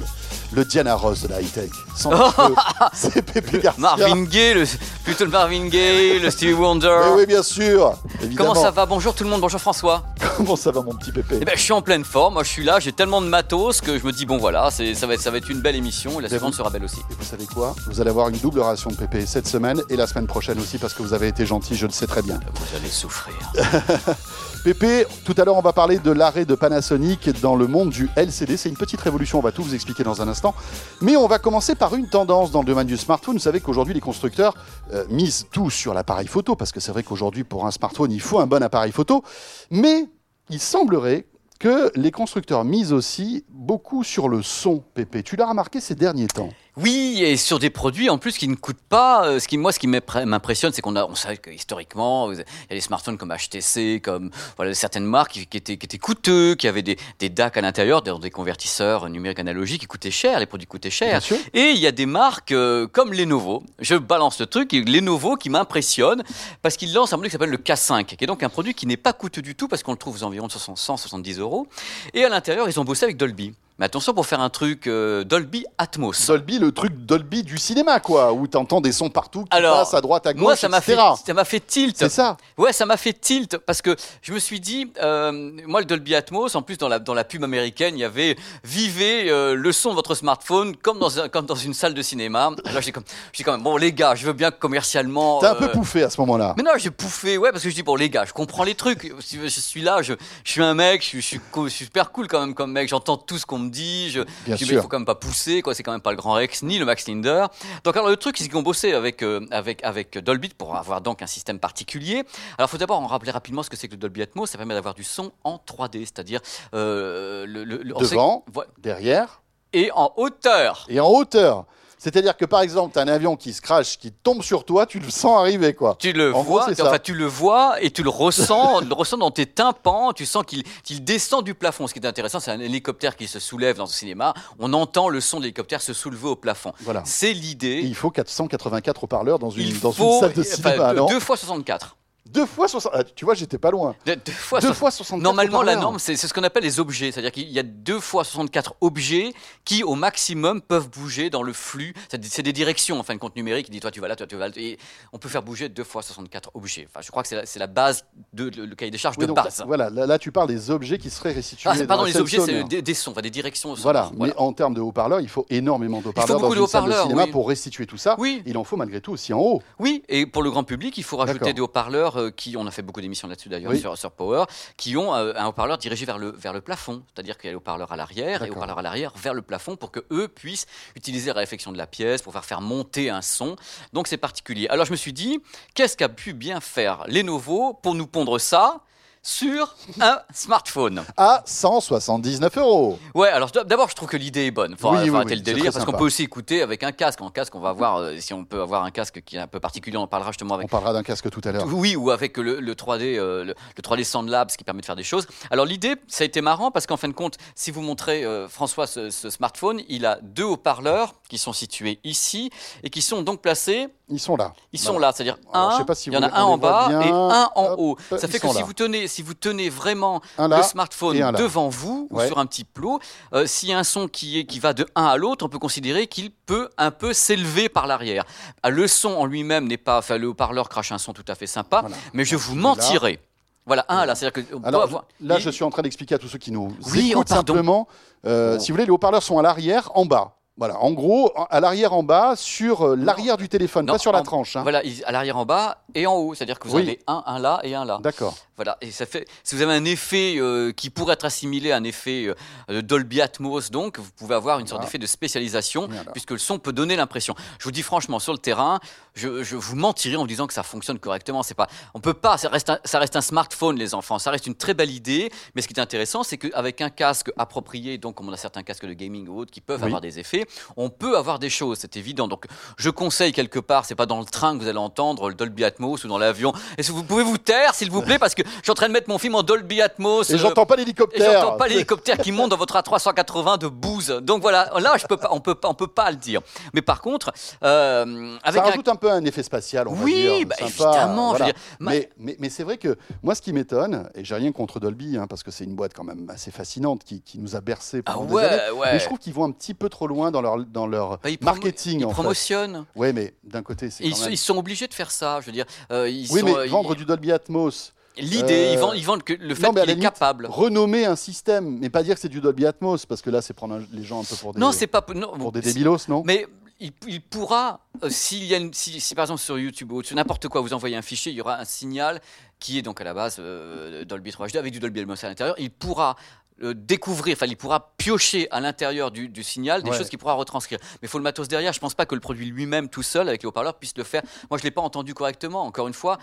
Le Diana Ross de la high-tech. c'est Pépé Garcia. Marvin Gaye, le, plutôt le Marvin Gaye, le Stevie Wonder. oui, bien sûr. Comment ça va? Bonjour tout le monde, bonjour François. Comment ça va mon petit Pépé eh ben, Je suis en pleine forme, moi je suis là, j'ai tellement de matos que je me dis bon voilà, ça va, être, ça va être une belle émission et la suivante sera belle aussi. Et vous savez quoi? Vous allez avoir une double ration de Pépé cette semaine et la semaine prochaine aussi parce que vous avez été gentil, je le sais très bien. Vous allez souffrir. Pépé, tout à l'heure, on va parler de l'arrêt de Panasonic dans le monde du LCD. C'est une petite révolution, on va tout vous expliquer dans un instant. Mais on va commencer par une tendance dans le domaine du smartphone. Vous savez qu'aujourd'hui, les constructeurs euh, misent tout sur l'appareil photo, parce que c'est vrai qu'aujourd'hui, pour un smartphone, il faut un bon appareil photo. Mais il semblerait que les constructeurs misent aussi beaucoup sur le son, Pépé. Tu l'as remarqué ces derniers temps? Oui, et sur des produits en plus qui ne coûtent pas. Euh, ce qui, moi, ce qui m'impressionne, c'est qu'on a, on sait que historiquement, il y a des smartphones comme HTC, comme voilà certaines marques qui, étaient, qui étaient coûteux, qui avaient des, des DAC à l'intérieur, des, convertisseurs numériques analogiques qui coûtaient cher, les produits coûtaient cher. Et il y a des marques euh, comme Lenovo. Je balance le truc, Lenovo qui m'impressionne parce qu'il lance un produit qui s'appelle le K5, qui est donc un produit qui n'est pas coûteux du tout parce qu'on le trouve aux environs de 170 euros. Et à l'intérieur, ils ont bossé avec Dolby. Mais attention pour faire un truc euh, Dolby Atmos. Dolby, le truc Dolby du cinéma, quoi, où tu entends des sons partout qui passent à droite, à gauche, moi, ça m'a fait, ça m'a fait tilt. C'est ça. Ouais, ça m'a fait tilt parce que je me suis dit, euh, moi, le Dolby Atmos, en plus dans la dans la pub américaine, il y avait vivez euh, le son de votre smartphone comme dans un, comme dans une salle de cinéma. Là, j'ai comme, j'ai quand même bon les gars, je veux bien commercialement. T'as un peu pouffé à ce moment-là. Mais non, j'ai pouffé, ouais, parce que je dis bon les gars, je comprends les trucs. Je suis là, je, je suis un mec, je, suis, je suis super cool quand même comme mec. J'entends tout ce qu'on me dit. Je, Bien sûr. il faut quand même pas pousser, quoi. C'est quand même pas le grand Rex ni le Max Linder. Donc alors le truc, c'est qu'ils ont bossé avec euh, avec avec Dolby pour avoir donc un système particulier. Alors il faut d'abord en rappeler rapidement ce que c'est que le Dolby Atmos. Ça permet d'avoir du son en 3D, c'est-à-dire euh, le, le, devant, derrière et en hauteur. Et en hauteur. C'est-à-dire que par exemple, tu as un avion qui se crache, qui tombe sur toi, tu le sens arriver quoi. Tu le vois, enfin tu le vois et tu le ressens, le ressens dans tes tympans, tu sens qu'il descend du plafond. Ce qui est intéressant, c'est un hélicoptère qui se soulève dans le cinéma, on entend le son de l'hélicoptère se soulever au plafond. Voilà. C'est l'idée. Il faut 484 haut-parleurs dans une, dans une salle de cinéma, enfin, Deux fois 64. Deux fois 60. Ah, tu vois, j'étais pas loin. deux, fois, deux fois 64. Normalement, la norme, c'est ce qu'on appelle les objets. C'est-à-dire qu'il y a deux fois 64 objets qui, au maximum, peuvent bouger dans le flux. C'est des directions, en fin de compte numérique. Il dit, toi, tu vas là, toi, tu vas là. Et on peut faire bouger deux fois 64 objets. Enfin, je crois que c'est la, la, base de le, cahier des charges de base. Voilà, là, tu parles des objets qui seraient restitués. Ah, pardon, les objets, c'est des, sons, enfin, des directions. Voilà, mais en termes de haut-parleurs, il faut énormément de haut-parleurs dans une salle de cinéma pour restituer tout ça. Oui. Il en faut malgré tout aussi en haut. Oui, et pour le grand public, il faut rajouter des haut-parleurs euh, qui, on a fait beaucoup d'émissions là-dessus d'ailleurs sur, sur, Power, qui ont euh, un haut-parleur dirigé vers le, vers le plafond. C'est-à-dire qu'il y a le haut-parleur à l'arrière et haut-parleur à l'arrière vers le plafond pour que eux puissent utiliser la réflexion de la pièce pour faire faire monter un son. Donc c'est particulier. Alors je me suis dit, qu'est-ce qu'a pu bien faire Lenovo pour nous pondre ça sur un smartphone. À 179 euros. Ouais, alors d'abord, je trouve que l'idée est bonne. Faut, arrêter le délire parce qu'on peut aussi écouter avec un casque. En casque, on va voir euh, si on peut avoir un casque qui est un peu particulier. On parlera justement avec. On parlera d'un casque tout à l'heure. Oui, ou avec le, 3D, euh, le, 3D Sound qui permet de faire des choses. Alors l'idée, ça a été marrant parce qu'en fin de compte, si vous montrez euh, François ce, ce, smartphone, il a deux haut-parleurs qui sont situés ici et qui sont donc placés Ils sont là. Ils sont là, c'est-à-dire un, il y en a un en bas et un en haut. Ça fait que si vous, tenez, si vous tenez vraiment le smartphone devant vous ou sur un petit plot, euh, s'il y a un son qui, est, qui va de un à l'autre, on peut considérer qu'il peut un peu s'élever par l'arrière. Ah, le son en lui-même n'est pas, enfin le haut-parleur crache un son tout à fait sympa, mais je vous mentirai. Voilà, un là, c'est-à-dire que. Alors, Là, je suis en train d'expliquer à tous ceux qui nous oui, écoutent simplement. Euh, si vous voulez, les haut-parleurs sont à l'arrière, en bas. Voilà, en gros, à l'arrière en bas, sur euh, l'arrière du téléphone, pas sur la tranche. Hein. Voilà, à l'arrière en bas et en haut, c'est-à-dire que vous avez un, un là et un là. D'accord. Voilà, et ça fait, si vous avez un effet euh, qui pourrait être assimilé à un effet euh, Dolby Atmos, donc vous pouvez avoir une sorte d'effet de spécialisation, puisque le son peut donner l'impression. Je vous dis franchement, sur le terrain, je, vous mentirais en vous disant que ça fonctionne correctement. C'est pas, on peut pas, ça reste, un, ça reste un smartphone, les enfants, ça reste une très belle idée, mais ce qui est intéressant, c'est qu'avec un casque approprié, donc comme on a certains casques de gaming ou autres qui peuvent avoir des effets, on peut avoir des choses, c'est évident. Donc je conseille quelque part, c'est pas dans le train que vous allez entendre le Dolby Atmos ou dans l'avion. Est-ce que vous pouvez vous taire, s'il vous plaît, parce que je suis en train de mettre mon film en Dolby Atmos. Et j'entends pas l'hélicoptère. J'entends pas l'hélicoptère qui monte dans votre A380 de bouse. Donc voilà, là je peux pas, on peut pas, on peut pas le dire. Mais par contre, euh, avec ça rajoute un... peu un effet spatial, on oui, va dire. Bah, évidemment. mais, mais, mais c'est vrai que moi, ce qui m'étonne, et j'ai rien contre Dolby, hein, parce que c'est une boîte quand même assez fascinante qui, qui nous a bercé pendant ah des années. Mais je trouve qu'ils vont un petit peu trop loin dans leur dans leur bah, marketing. Ils promotionnent. Oui, mais d'un côté, c'est. Ils, ils, sont obligés de faire ça. Je veux dire. Euh, ils oui, mais euh, vendre du Dolby Atmos L'idée, ils, vendent, ils vendent que le fait qu'il est capable. Renommer un système, mais pas dire que c'est du Dolby Atmos, parce que là, c'est prendre les gens un peu pour des, non, c'est pas, pour des débilos, non Mais il, pourra, euh, s'il y a si, par exemple sur YouTube ou sur n'importe quoi, vous envoyez un fichier, il y aura un signal qui est donc à la base euh, Dolby 3HD avec du Dolby Atmos à l'intérieur. Il pourra euh, découvrir, enfin, il pourra piocher à l'intérieur du, signal des choses qu'il pourra retranscrire. Mais il faut le matos derrière. Je ne pense pas que le produit lui-même, tout seul, avec les haut-parleurs, puisse le faire. Moi, je ne l'ai pas entendu correctement. Encore une fois,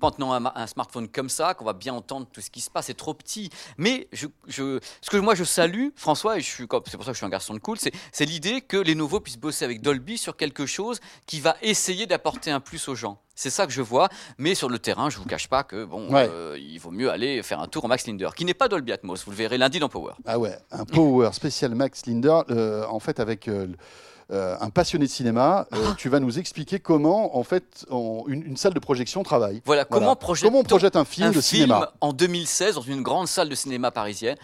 en tenant un, smartphone comme ça, qu'on va bien entendre tout ce qui se passe, c'est trop petit. Mais je, ce que moi, je salue, François, et c'est pour ça que je suis un garçon de cool, c'est l'idée que les nouveaux puissent bosser avec Dolby sur quelque chose qui va essayer d'apporter un plus aux gens. C'est ça que je vois, mais sur le terrain, je vous cache pas que bon, euh, il vaut mieux aller faire un tour en Max Linder, qui n'est pas Dolby Atmos. Vous le verrez lundi dans Power. Ah ouais, un Power spécial Max Linder, euh, en fait avec. Euh, un passionné de cinéma, ah. tu vas nous expliquer comment, en fait, une, salle de projection travaille. Voilà, comment, projette, comment on projette un film de cinéma en 2016 dans une grande salle de cinéma parisienne.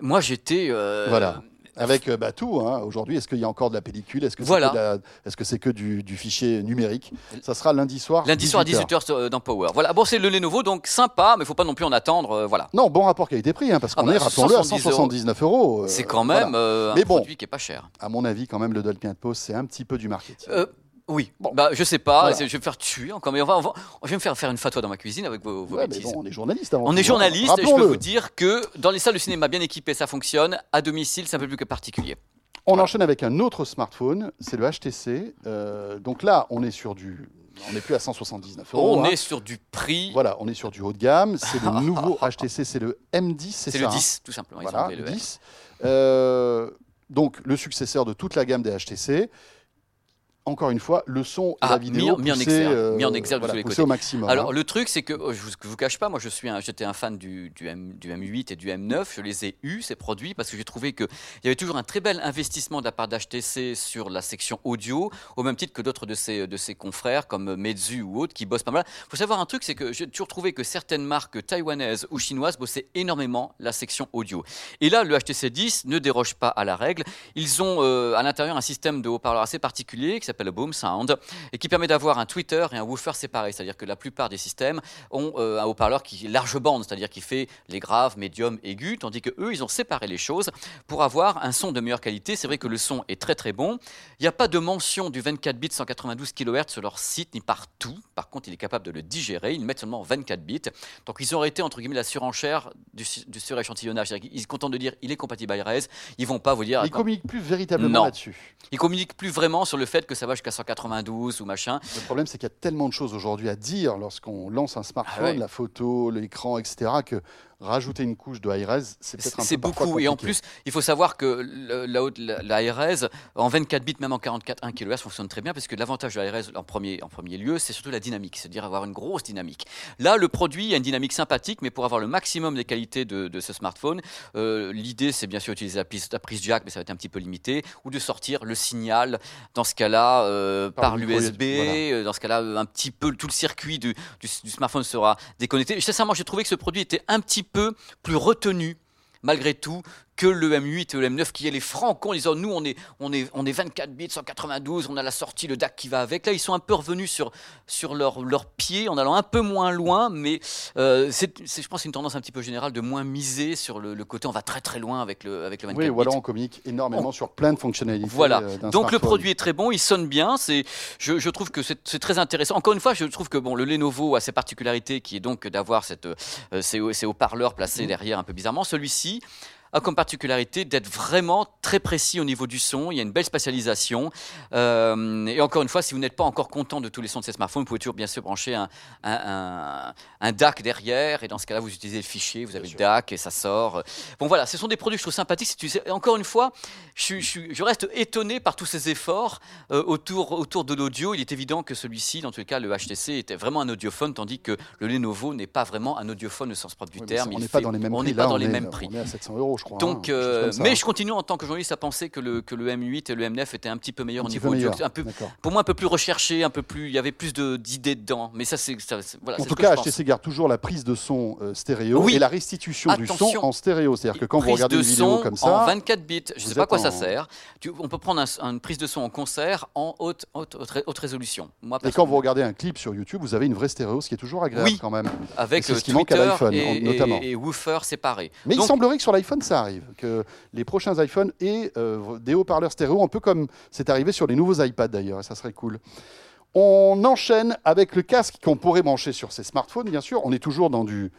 Moi, j'étais. voilà. Avec euh, bah, tout. Hein. Aujourd'hui, est-ce qu'il y a encore de la pellicule? Est-ce que c'est que, c'est que du, fichier numérique? Ça sera lundi soir. Lundi soir à 18h euh, dans Power. Voilà. Bon, c'est le Lenovo, donc sympa, mais il faut pas non plus en attendre. Euh, voilà. Non, bon rapport qualité-prix, hein, parce ah qu'on bah, est, rappelons-le, à 179 euros. c'est quand même un produit qui est pas cher. À mon avis, quand même, le Dolby Atmos, c'est un petit peu du marketing. Oui, bon. bah, je sais pas, je vais me faire tuer encore, mais on va, je vais me faire faire une fatwa dans ma cuisine avec vos, vos bêtises. on est journaliste avant On est journaliste, et je peux vous dire que dans les salles de cinéma bien équipées, ça fonctionne. À domicile, c'est un peu plus que particulier. On enchaîne avec un autre smartphone, c'est le HTC. Euh, donc là, on est sur du on n'est plus à 179 euros. On est sur du prix. Voilà, on est sur du haut de gamme. C'est le nouveau HTC, c'est le M10, c'est ça C'est le 10, tout simplement. Voilà, le 10. Euh, donc, le successeur de toute la gamme des HTC encore une fois, le son et ah, la vidéo mis, en exergue, euh, mis en exergue au maximum. Alors, hein. le truc, c'est que oh, je ne vous cache pas, moi, je suis j'étais un fan du, du, M, du, M8 et du M9. Je les ai eus, ces produits, parce que j'ai trouvé qu'il y avait toujours un très bel investissement de la part d'HTC sur la section audio, au même titre que d'autres de ses, de ses confrères, comme Meizu ou autres, qui bossent pas mal. Il faut savoir un truc, c'est que j'ai toujours trouvé que certaines marques taïwanaises ou chinoises bossaient énormément la section audio. Et là, le HTC 10 ne déroge pas à la règle. Ils ont euh, à l'intérieur un système de haut-parleurs assez particulier qui s'appelle le Boom Sound et qui permet d'avoir un tweeter et un woofer séparés. C'est-à-dire que la plupart des systèmes ont euh, un haut-parleur qui est large bande, c'est-à-dire qui fait les graves, médiums, aigus, tandis que eux, ils ont séparé les choses pour avoir un son de meilleure qualité. C'est vrai que le son est très très bon. Il n'y a pas de mention du 24 bits 192 kHz sur leur site ni partout. Par contre, il est capable de le digérer. Ils mettent seulement 24 bits. Donc, ils ont arrêté entre guillemets la surenchère du, du suréchantillonnage. Ils sont contents de dire il est compatible iRes. Ils vont pas vous dire. Ils communiquent plus véritablement là-dessus. Ils communiquent plus vraiment sur le fait que ça va jusqu'à 192 ou machin. Le problème, c'est qu'il y a tellement de choses aujourd'hui à dire lorsqu'on lance un smartphone, ah la photo, l'écran, etc., que rajouter une couche de high-res, c'est peut-être un C'est beaucoup. Et en plus, il faut savoir que la, la, high-res, en 24 bits, même en 44 1 kHz, fonctionne très bien, parce que l'avantage de la high-res, en premier, en premier lieu, c'est surtout la dynamique, c'est-à-dire avoir une grosse dynamique. Là, le produit a une dynamique sympathique, mais pour avoir le maximum des qualités de, ce smartphone, euh, l'idée, c'est bien sûr d'utiliser la prise, la prise jack, mais ça va être un petit peu limité, ou de sortir le signal, dans ce cas-là, euh, par, l'USB, euh, dans ce cas-là, un petit peu tout le circuit du, du, du smartphone sera déconnecté. sincèrement, j'ai trouvé que ce produit était un petit peu plus retenu malgré tout que le M8 et le M9 qui est les francs en disant nous on est, on, est, on est 24 bits 192 on a la sortie le DAC qui va avec. Là ils sont un peu revenus sur, sur leur, leur pied en allant un peu moins loin mais euh, c'est, je pense c'est une tendance un petit peu générale de moins miser sur le, côté on va très très loin avec le, avec le 24 oui, voilà on communique énormément sur plein de fonctionnalités voilà. euh, donc le produit est très bon il sonne bien c'est, je, je trouve que c'est, très intéressant. Encore une fois je trouve que bon, le Lenovo a ses particularités qui est donc d'avoir cette, euh, ces, haut-parleurs placés mmh. derrière un peu bizarrement. Celui-ci a comme particularité d'être vraiment très précis au niveau du son. Il y a une belle spatialisation. Euh, et encore une fois, si vous n'êtes pas encore content de tous les sons de ces smartphones, vous pouvez toujours bien sûr brancher un, un, DAC derrière. Et dans ce cas-là, vous utilisez le fichier, vous avez le DAC et ça sort. Bon voilà, ce sont des produits que je trouve sympathiques. Et encore une fois, je, je, reste étonné par tous ces efforts euh, autour, autour de l'audio. Il est évident que celui-ci, dans tous les cas, le HTC, était vraiment un audiophone, tandis que le Lenovo n'est pas vraiment un audiophone au sens propre du terme. On n'est pas dans les mêmes on prix. Pas dans les mêmes prix. On est à 700 euros. Donc, euh, mais je continue en tant que journaliste à penser que le, que le M8 et le M9 étaient un petit peu meilleurs au niveau audio, un peu, pour moi un peu plus recherché, un peu plus, il y avait plus d'idées dedans. Mais ça c'est voilà. En tout cas, HTC garde toujours la prise de son euh, stéréo et la restitution du son en stéréo. C'est-à-dire que quand vous regardez une vidéo comme ça, en 24 bits, je ne sais pas quoi ça sert. on peut prendre une prise de son en concert en haute, haute, haute, résolution. Moi, et quand vous regardez un clip sur YouTube, vous avez une vraie stéréo, ce qui est toujours agréable quand même. Avec ce qui manque à l'iPhone notamment. Et, woofer séparé. Mais il semblerait que sur l'iPhone ça arrive, que les prochains iPhones aient euh, des haut-parleurs stéréo, un peu comme c'est arrivé sur les nouveaux iPads d'ailleurs, et ça serait cool. On enchaîne avec le casque qu'on pourrait brancher sur ces smartphones, bien sûr. On est toujours dans du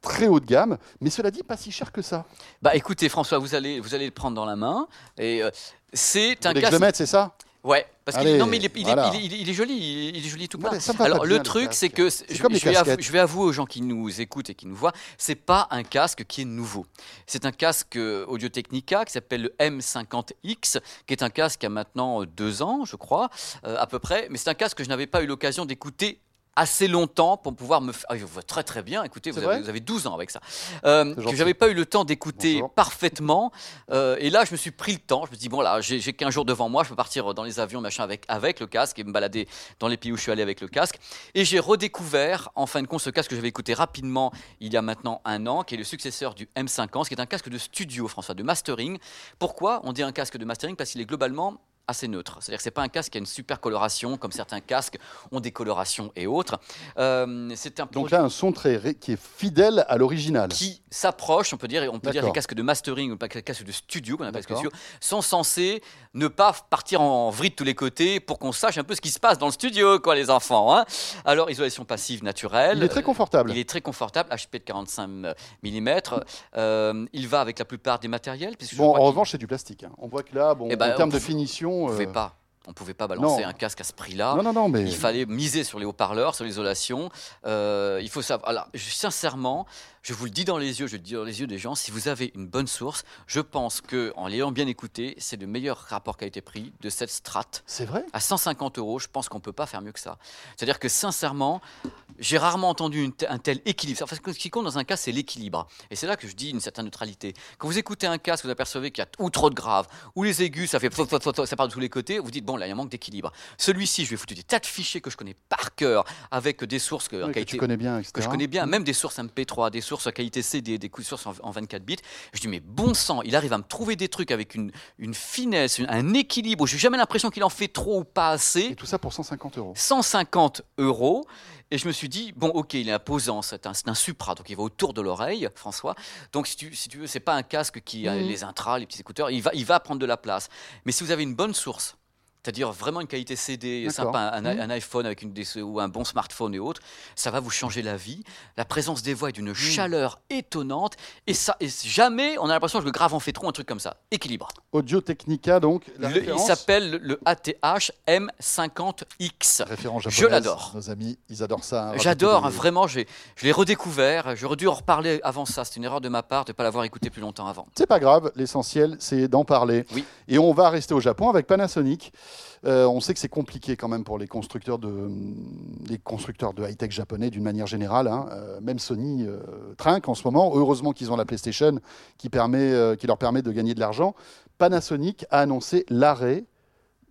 très haut de gamme, mais cela dit, pas si cher que ça. Bah écoutez, François, vous allez, vous allez le prendre dans la main. Et euh, c'est un casque. Que c'est ça? Ouais, parce qu'il non mais il est, il, est, il, est, joli, il est joli tout plein. Alors le truc c'est que je, je, vais avouer, aux gens qui nous écoutent et qui nous voient, c'est pas un casque qui est nouveau. C'est un casque euh, Audio Technica qui s'appelle le M50X, qui est un casque à maintenant deux ans, je crois, euh, à peu près. Mais c'est un casque que je n'avais pas eu l'occasion d'écouter assez longtemps pour pouvoir me faire. Ah, voit très très bien, écoutez, vous avez, vous avez, 12 ans avec ça. Euh, que j'avais pas eu le temps d'écouter parfaitement. Euh, et là, je me suis pris le temps. Je me dis, bon, là, j'ai 15 jours devant moi, je peux partir dans les avions, machin, avec, avec le casque et me balader dans les pays où je suis allé avec le casque. Et j'ai redécouvert, en fin de compte, ce casque que j'avais écouté rapidement il y a maintenant un an, qui est le successeur du M50, qui est un casque de studio, François, de mastering. Pourquoi on dit un casque de mastering? Parce qu'il est globalement assez neutre. C'est-à-dire que c'est pas un casque qui a une super coloration comme certains casques ont des colorations et autres. Euh, c'est un donc là un son très qui est fidèle à l'original. Qui s'approche, on peut dire, on peut dire les casques de mastering ou les casques de studio qu'on appelle studio sont censés ne pas partir en vrille de tous les côtés pour qu'on sache un peu ce qui se passe dans le studio, quoi, les enfants. Hein. Alors isolation passive naturelle. Il est très confortable. Il est très confortable, HP de 45 mm. Euh, il va avec la plupart des matériels. Bon, en revanche, c'est du plastique. Hein. On voit que là, bon, eh ben, en termes de finition pouvait euh, pas. On pouvait pas balancer un casque à ce prix-là. Non, non, non, mais... Il fallait miser sur les haut-parleurs, sur l'isolation. Euh, il faut savoir. Alors, sincèrement, je vous le dis dans les yeux, je le dis dans les yeux des gens, si vous avez une bonne source, je pense que en l'ayant bien écouté, c'est le meilleur rapport qui a été pris de cette strate. C'est vrai? À 150 euros, je pense qu'on ne peut pas faire mieux que ça. C'est-à-dire que sincèrement, j'ai rarement entendu un tel équilibre. Enfin, ce qui compte dans un cas, c'est l'équilibre. Et c'est là que je dis une certaine neutralité. Quand vous écoutez un casque, vous apercevez qu'il y a ou trop de graves, ou les aigus, ça fait ça part de tous les côtés, vous dites, bon, là, il y a un manque d'équilibre. Celui-ci, je vais foutre des tas de fichiers que je connais par cœur, avec des sources que, que, connais bien, que je connais bien, même des sources MP3, des sources qualité C, des, des coups de source en, 24 bits. Je dis, mais bon sang, il arrive à me trouver des trucs avec une, une finesse, un équilibre. J'ai jamais l'impression qu'il en fait trop ou pas assez. Et tout ça pour 150 euros. 150 euros. Et je me suis dit, bon, ok, il est imposant, c'est un, un, supra, donc il va autour de l'oreille, François. Donc si tu, si tu veux, c'est pas un casque qui a mmh. les intras, les petits écouteurs, il va, il va prendre de la place. Mais si vous avez une bonne source, c'est-à-dire vraiment une qualité CD sympa, mmh. un, iPhone avec une ou un bon smartphone et autres, ça va vous changer la vie. La présence des voix est d'une mmh. chaleur étonnante et ça, et jamais on a l'impression que le grave en fait trop un truc comme ça. Équilibre. Audio Technica donc. il s'appelle le ATH M50X. Référence Je l'adore. Nos amis, ils adorent ça. Hein, J'adore, vraiment. Je l'ai redécouvert. J'aurais dû en reparler avant ça. C'est une erreur de ma part de ne pas l'avoir écouté plus longtemps avant. C'est pas grave. L'essentiel, c'est d'en parler. Oui. Et on va rester au Japon avec Panasonic. Euh, on sait que c'est compliqué quand même pour les constructeurs de, high-tech japonais d'une manière générale. Hein. Euh, même Sony euh, trinque en ce moment. Heureusement qu'ils ont la PlayStation qui, leur permet de gagner de l'argent. Panasonic a annoncé l'arrêt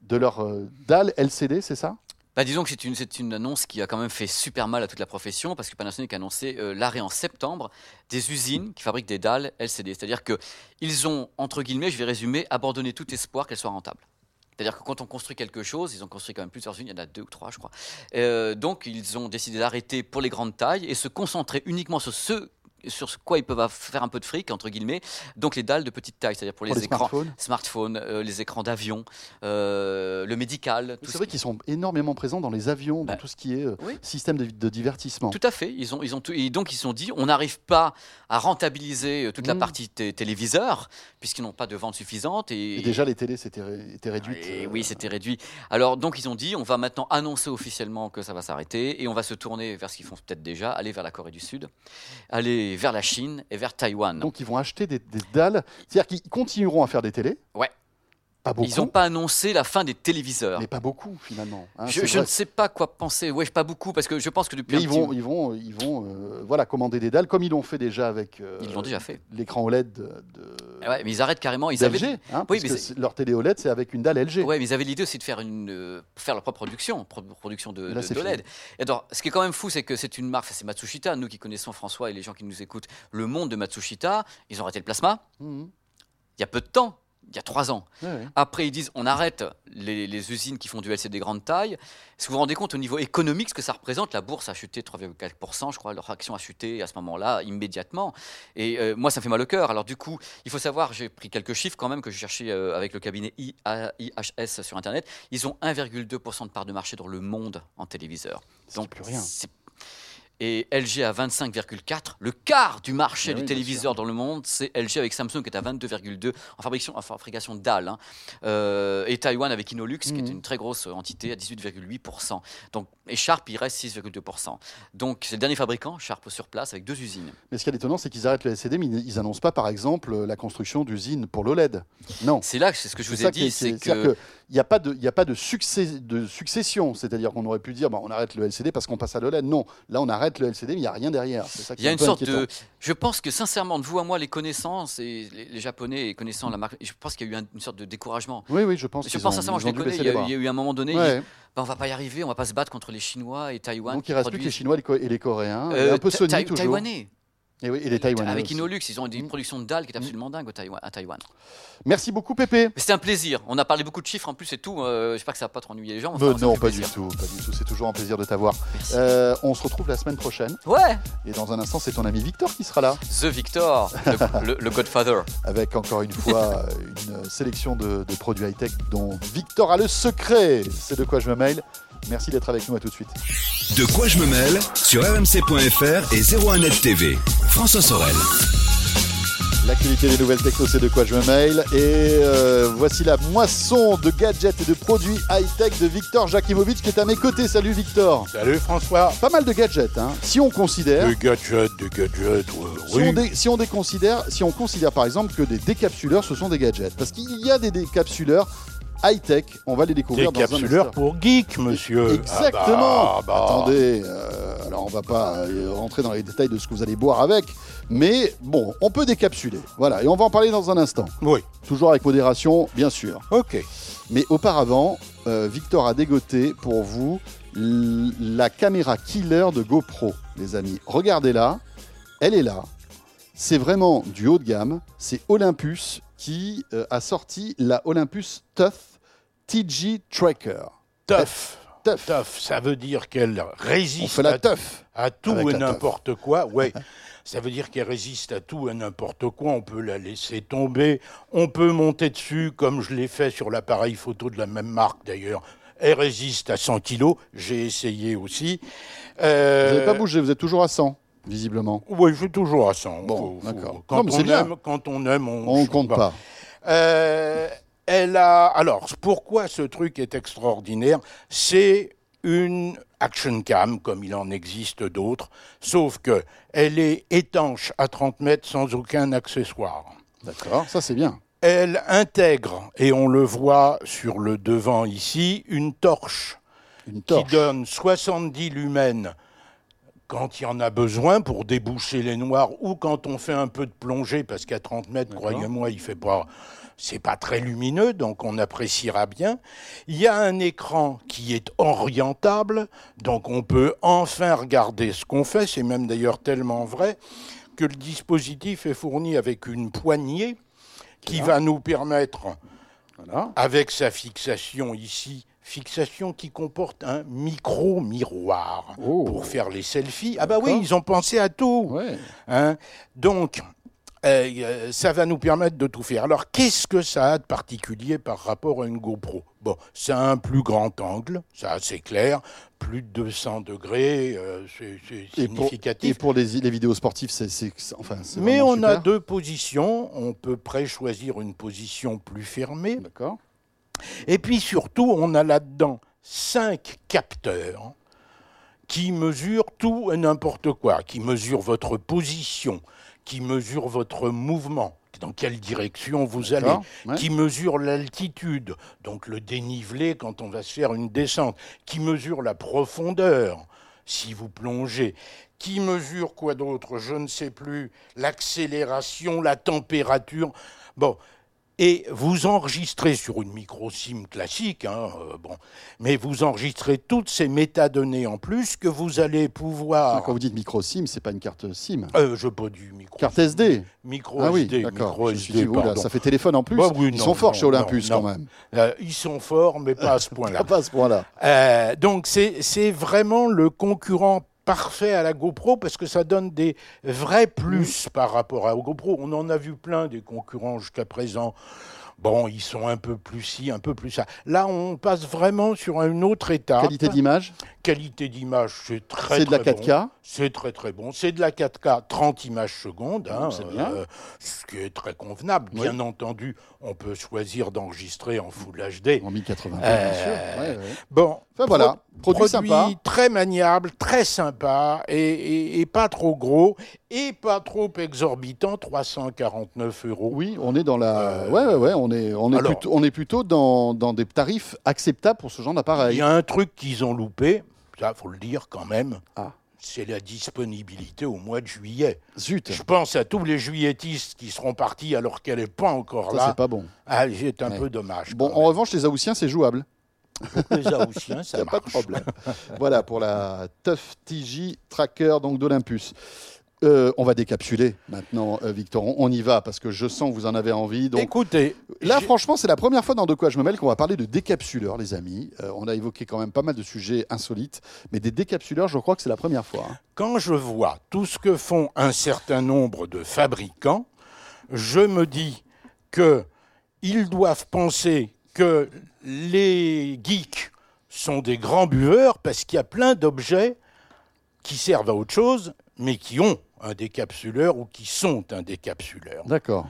de leur dalle LCD, c'est ça? Bah, disons que c'est une, une, annonce qui a quand même fait super mal à toute la profession parce que Panasonic a annoncé l'arrêt en septembre des usines qui fabriquent des dalles LCD. C'est-à-dire qu'ils ont, entre guillemets, je vais résumer, abandonné tout espoir qu'elles soient rentables. C'est-à-dire que quand on construit quelque chose, ils ont construit quand même plusieurs usines, il y en a deux ou trois, je crois. Euh, donc, ils ont décidé d'arrêter pour les grandes tailles et se concentrer uniquement sur ce sur quoi ils peuvent faire un peu de fric, entre guillemets. Donc les dalles de petite taille, c'est-à-dire pour, les, écrans, smartphones, euh, les écrans d'avion, euh, le médical. C'est vrai qu'ils sont énormément présents dans les avions, dans bah, tout ce qui est euh, système de, divertissement. Tout à fait. Ils ont, ils ont et donc ils se sont dit, on n'arrive pas à rentabiliser toute la mmh. partie téléviseur, puisqu'ils n'ont pas de vente suffisante. Et, déjà les télés c'était réduit. oui, c'était réduit. Alors donc ils ont dit, on va maintenant annoncer officiellement que ça va s'arrêter et on va se tourner vers ce qu'ils font peut-être déjà, aller vers la Corée du Sud, aller vers la Chine et vers Taïwan. Donc ils vont acheter des, des dalles, c'est-à-dire qu'ils continueront à faire des télés Ouais. Ils n'ont pas annoncé la fin des téléviseurs. Mais pas beaucoup finalement. Hein, je, ne sais pas quoi penser. Ouais, pas beaucoup parce que je pense que depuis. ils, vont, ils vont, ils vont, euh, voilà, commander des dalles comme ils l'ont fait déjà avec. Euh, ils l'ont déjà fait. L'écran OLED de. Ouais, mais ils arrêtent carrément. Ils avaient. Hein, oui, mais leur télé OLED c'est avec une dalle LG. Ouais, mais ils avaient l'idée aussi de faire une, euh, faire leur propre production, production de, de, LED. Et alors, ce qui est quand même fou, c'est que c'est une marque, c'est Matsushita. Nous qui connaissons François et les gens qui nous écoutent, le monde de Matsushita, ils ont arrêté le plasma. Mmh. Il y a peu de temps il y a trois ans. Après, ils disent on arrête les, usines qui font du LCD grande taille. Est-ce que vous vous rendez compte au niveau économique ce que ça représente La bourse a chuté 3,4%, je crois. Leur action a chuté à ce moment-là immédiatement. Et euh, moi, ça fait mal au cœur. Alors, du coup, il faut savoir, j'ai pris quelques chiffres quand même que j'ai cherché euh, avec le cabinet IHS sur Internet. Ils ont 1,2% de part de marché dans le monde en téléviseur. Donc, plus rien et LG à 25,4. Le quart du marché du téléviseur dans le monde, c'est LG avec Samsung qui est à 22,2 en fabrication, en fabrication dalles. Hein. Euh, et Taïwan avec Inolux qui est mhm. une très grosse entité à 18,8%. Donc, et Sharp, il reste 6,2%. Donc, c'est le dernier fabricant, Sharp sur place, avec deux usines. Mais ce qui est étonnant, c'est qu'ils arrêtent le LCD, mais ils n'annoncent pas, par exemple, la construction d'usines pour l'OLED. Non. C'est là, c'est ce que je vous ai dit. C'est que il n'y a pas de, a pas de, succès, de succession. C'est-à-dire qu'on aurait pu dire, bah, on arrête le LCD parce qu'on passe à l'OLED. Non, là, on arrête le LCD, mais il n'y a rien derrière. il y a une sorte de. Je pense que sincèrement, de vous à moi, les connaissances et les, Japonais connaissant la marque, je pense qu'il y a eu une sorte de découragement. Oui, oui, je pense. Je pense sincèrement, je les connais. Il y, a, il y, a eu un moment donné. Ouais. bah, on va pas y arriver, on va pas se battre contre les Chinois et Taïwan. Donc il reste plus que les Chinois et les Coréens. Euh, un peu Sony toujours. Taïwanais. Et, oui, les Taïwanais. Avec Inolux, ils ont une production de dalles qui est absolument dingue à Taïwan. Merci beaucoup, Pépé. C'était un plaisir. On a parlé beaucoup de chiffres en plus et tout. Euh, J'espère que ça va pas trop ennuyer les gens. non, pas du tout. Pas du tout. C'est toujours un plaisir de t'avoir. Euh, on se retrouve la semaine prochaine. Ouais. Et dans un instant, c'est ton ami Victor qui sera là. The Victor, le, Godfather. Avec encore une fois une sélection de, de produits high-tech dont Victor a le secret. C'est de quoi je me mail. Merci d'être avec nous, à tout de suite. De quoi je me mêle sur rmc.fr et 01net TV. François Sorel. L'actualité des nouvelles techno, c'est de quoi je me mail. Et euh, voici la moisson de gadgets et de produits high-tech de Victor Jakimovic qui est à mes côtés. Salut Victor. Salut François. Pas mal de gadgets, hein. Si on considère. Des gadgets, des gadgets, si, on si on déconsidère, si on considère par exemple que des décapsuleurs, ce sont des gadgets. Parce qu'il y a des décapsuleurs high-tech. On va les découvrir Des capsuleurs pour geek, monsieur. Exactement. Ah bah, bah. Attendez, euh, alors on va pas euh, rentrer dans les détails de ce que vous allez boire avec, mais bon, on peut décapsuler. Voilà, et on va en parler dans un instant. Oui. Toujours avec modération, bien sûr. Ok. Mais auparavant, euh, Victor a dégoté pour vous la caméra killer de GoPro, les amis. Regardez-la, elle est là. C'est vraiment du haut de gamme. C'est Olympus qui a sorti la Olympus Tough TG Tracker. Tough. Tough. Ça veut dire qu'elle résiste la à, à, tout et n'importe quoi. Ouais. Ça veut dire qu'elle résiste à tout et n'importe quoi. On peut la laisser tomber. On peut monter dessus, comme je l'ai fait sur l'appareil photo de la même marque d'ailleurs. Elle résiste à 100 kilos. J'ai essayé aussi. Euh... Vous n'avez pas bougé, vous êtes toujours à 100 visiblement. Oui, je suis toujours à 100. Bon, d'accord. Quand, on aime, quand on aime, on ne compte pas. Euh, elle a. Alors, pourquoi ce truc est extraordinaire? C'est une action cam, comme il en existe d'autres, sauf que elle est étanche à 30 mètres sans aucun accessoire. D'accord, ça c'est bien. Elle intègre, et on le voit sur le devant ici, une torche, une torche. qui donne 70 lumens quand il y en a besoin pour déboucher les noirs ou quand on fait un peu de plongée, parce qu'à 30 mètres, croyez-moi, il fait pas c'est pas très lumineux, donc on appréciera bien. Il y a un écran qui est orientable, donc on peut enfin regarder ce qu'on fait. C'est même d'ailleurs tellement vrai que le dispositif est fourni avec une poignée qui va nous permettre, avec sa fixation ici, fixation qui comporte un micro-miroir oh. pour faire les selfies. Ah bah oui, ils ont pensé à tout. Hein Donc, euh, euh, ça va nous permettre de tout faire. Alors, qu'est-ce que ça a de particulier par rapport à une GoPro? Bon, ça a un plus grand angle, ça c'est clair, plus de 200 degrés, euh, c'est significatif. Et pour, les, vidéos sportives, c'est enfin. Mais on a deux positions. On peut pré-choisir une position plus fermée. D'accord. Et puis surtout, on a là-dedans cinq capteurs qui mesurent tout et n'importe quoi, qui mesurent votre position, qui mesure votre mouvement, dans quelle direction vous allez, qui mesure l'altitude, donc le dénivelé quand on va se faire une descente, qui mesure la profondeur si vous plongez, qui mesure quoi d'autre, je ne sais plus, l'accélération, la température. Bon, et vous enregistrez sur une micro-SIM classique, hein, euh, bon, mais vous enregistrez toutes ces métadonnées en plus que vous allez pouvoir. Quand vous dites micro-SIM, c'est pas une carte SIM. Euh, je pas du micro. Carte SD. Micro ah oui, SD. Micro SD ça fait téléphone en plus. Bah ils sont forts chez Olympus quand même. Euh, ils sont forts, mais pas à ce point-là. pas à ce point-là. Euh, donc c'est vraiment le concurrent parfait à la GoPro parce que ça donne des vrais plus par rapport à la GoPro. On en a vu plein des concurrents jusqu'à présent. Bon, ils sont un peu plus ci, un peu plus ça. Là, on passe vraiment sur une autre étape. Qualité d'image? Qualité d'image, c'est très, C'est de la 4K C'est très très bon. C'est de la 4K, 30 images secondes, hein, bien. Euh, ce qui est très convenable. Bien entendu, on peut choisir d'enregistrer en Full HD. En 1080, bien sûr. Euh, bon, enfin, voilà, produit, sympa. très maniable, très sympa et, pas trop gros et pas trop exorbitant, 349 euros. Oui, on est dans la. Euh, ouais, ouais, ouais, on est, on est plutôt, on est plutôt dans, dans des tarifs acceptables pour ce genre d'appareil. Il y a un truc qu'ils ont loupé, ça faut le dire quand même. Ah. C'est la disponibilité au mois de juillet. Zut. Je pense à tous les juilletistes qui seront partis alors qu'elle n'est pas encore là. C'est pas bon. Ah, c'est un peu dommage. Bon, en revanche, les Aoussiens, c'est jouable. Les Aoussiens, ça marche. Pas de problème. voilà pour la Tough TJ Tracker donc d'Olympus. Euh, on va décapsuler maintenant, euh, Victor. On, y va parce que je sens que vous en avez envie. Donc, Écoutez, là, franchement, c'est la première fois dans De quoi je me mêle qu'on va parler de décapsuleurs, les amis. Euh, on a évoqué quand même pas mal de sujets insolites, mais des décapsuleurs, je crois que c'est la première fois. Hein. Quand je vois tout ce que font un certain nombre de fabricants, je me dis que ils doivent penser que les geeks sont des grands buveurs parce qu'il y a plein d'objets qui servent à autre chose, mais qui ont un décapsuleur ou qui sont un décapsuleur. D'accord.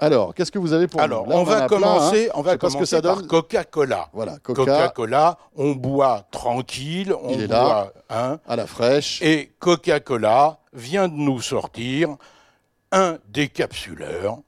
Alors, qu'est-ce que vous avez pour Alors, on, va commencer, on va commencer que ça par Coca-Cola. Voilà, Coca-Cola, on boit tranquille, on Il est boit là, à la fraîche. Et Coca-Cola vient de nous sortir un décapsuleur,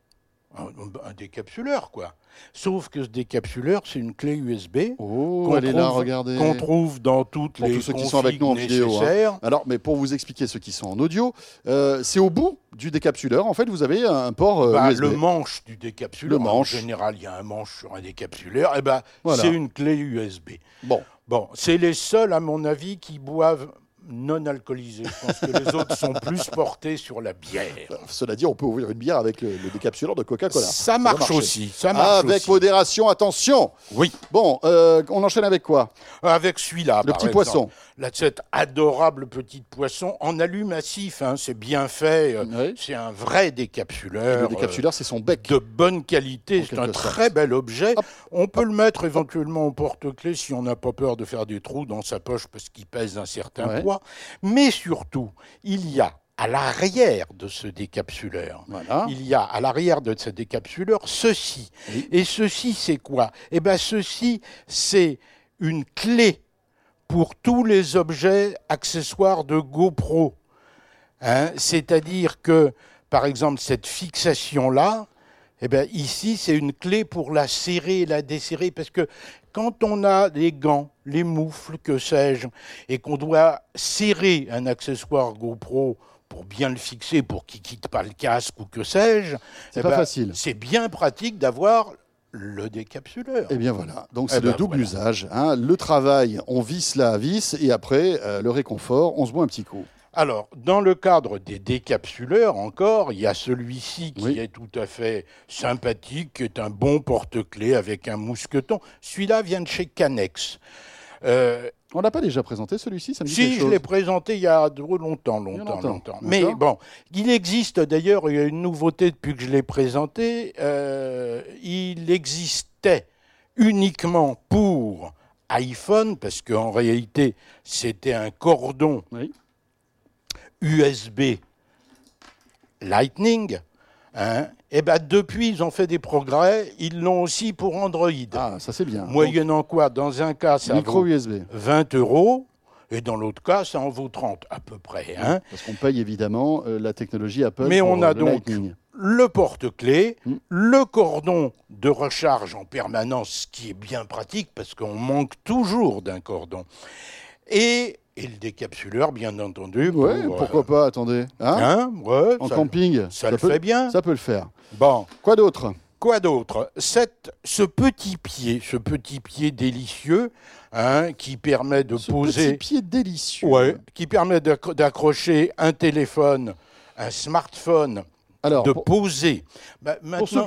un décapsuleur quoi. Sauf que ce décapsuleur, c'est une clé USB oh, qu'on trouve, trouve, dans toutes pour les tous ceux qui sont avec nous en vidéo. Hein. Alors, mais pour vous expliquer ceux qui sont en audio, euh, c'est au bout du décapsuleur. En fait, vous avez un port. Euh, bah, le manche du décapsuleur. Le manche. En général, il y a un manche sur un décapsuleur. Et eh ben, c'est une clé USB. Bon. Bon, c'est les seuls, à mon avis, qui boivent non alcoolisé. Je pense que les autres sont plus portés sur la bière. Cela dit, on peut ouvrir une bière avec le, décapsuleur de Coca-Cola. Ça marche aussi. Ça marche avec modération, attention. Oui. Bon, euh, on enchaîne avec quoi? Avec celui-là. Le petit poisson. Là, cette adorable petite poisson en alu massif. Hein, c'est bien fait. Euh, c'est un vrai décapsuleur. le décapsuleur, c'est son bec. De bonne qualité. C'est un très bel objet. On peut le mettre éventuellement au porte-clés si on n'a pas peur de faire des trous dans sa poche parce qu'il pèse un certain poids. Mais surtout, il y a à l'arrière de ce décapsuleur, il y a à l'arrière de ce décapsuleur ceci. Et ceci, c'est quoi? Eh bien, ceci, c'est une clé pour tous les objets accessoires de GoPro. Hein C'est-à-dire que, par exemple, cette fixation-là, eh bien, ici, c'est une clé pour la serrer et la desserrer, parce que quand on a les gants, les moufles, que sais-je, et qu'on doit serrer un accessoire GoPro pour bien le fixer, pour qu'il quitte pas le casque ou que sais-je, c'est eh pas ben, facile. C'est bien pratique d'avoir le décapsuleur. Eh bien voilà, donc c'est eh de ben, double usage. Hein. Le travail, on visse la vis, et après, euh, le réconfort, on se boit un petit coup. Alors, dans le cadre des décapsuleurs, encore, il y a celui-ci qui est tout à fait sympathique, qui est un bon porte-clés avec un mousqueton. Celui-là vient de chez Canex. Euh, on l'a pas déjà présenté celui-ci ça me Si, je l'ai présenté il y a longtemps, longtemps, longtemps. Mais bon, il existe d'ailleurs, il y a une nouveauté depuis que je l'ai présenté. Euh, il existait uniquement pour iPhone, parce qu'en réalité, c'était un cordon USB Lightning, hein, et eh ben depuis, ils ont fait des progrès. Ils l'ont aussi pour Android. Ah, ça c'est bien. Moyennant quoi, dans un cas, ça micro vaut USB. 20 euros. Et dans l'autre cas, ça en vaut 30 à peu près. Hein. Parce qu'on paye évidemment euh, la technologie Apple. Mais on a euh, donc le porte-clés, hmm. le cordon de recharge en permanence, ce qui est bien pratique parce qu'on manque toujours d'un cordon. Et et le décapsuleur, bien entendu. Ouais, pourquoi pas, attendez. Hein, hein ouais, en camping. Ça, le fait bien. Ça peut le faire. Bon. Quoi d'autre? Quoi d'autre? Ce petit pied, ce petit pied délicieux, hein, qui permet de ce poser. Petit pied délicieux. Ouais, qui permet d'accrocher un téléphone, un smartphone alors, de poser. Bah,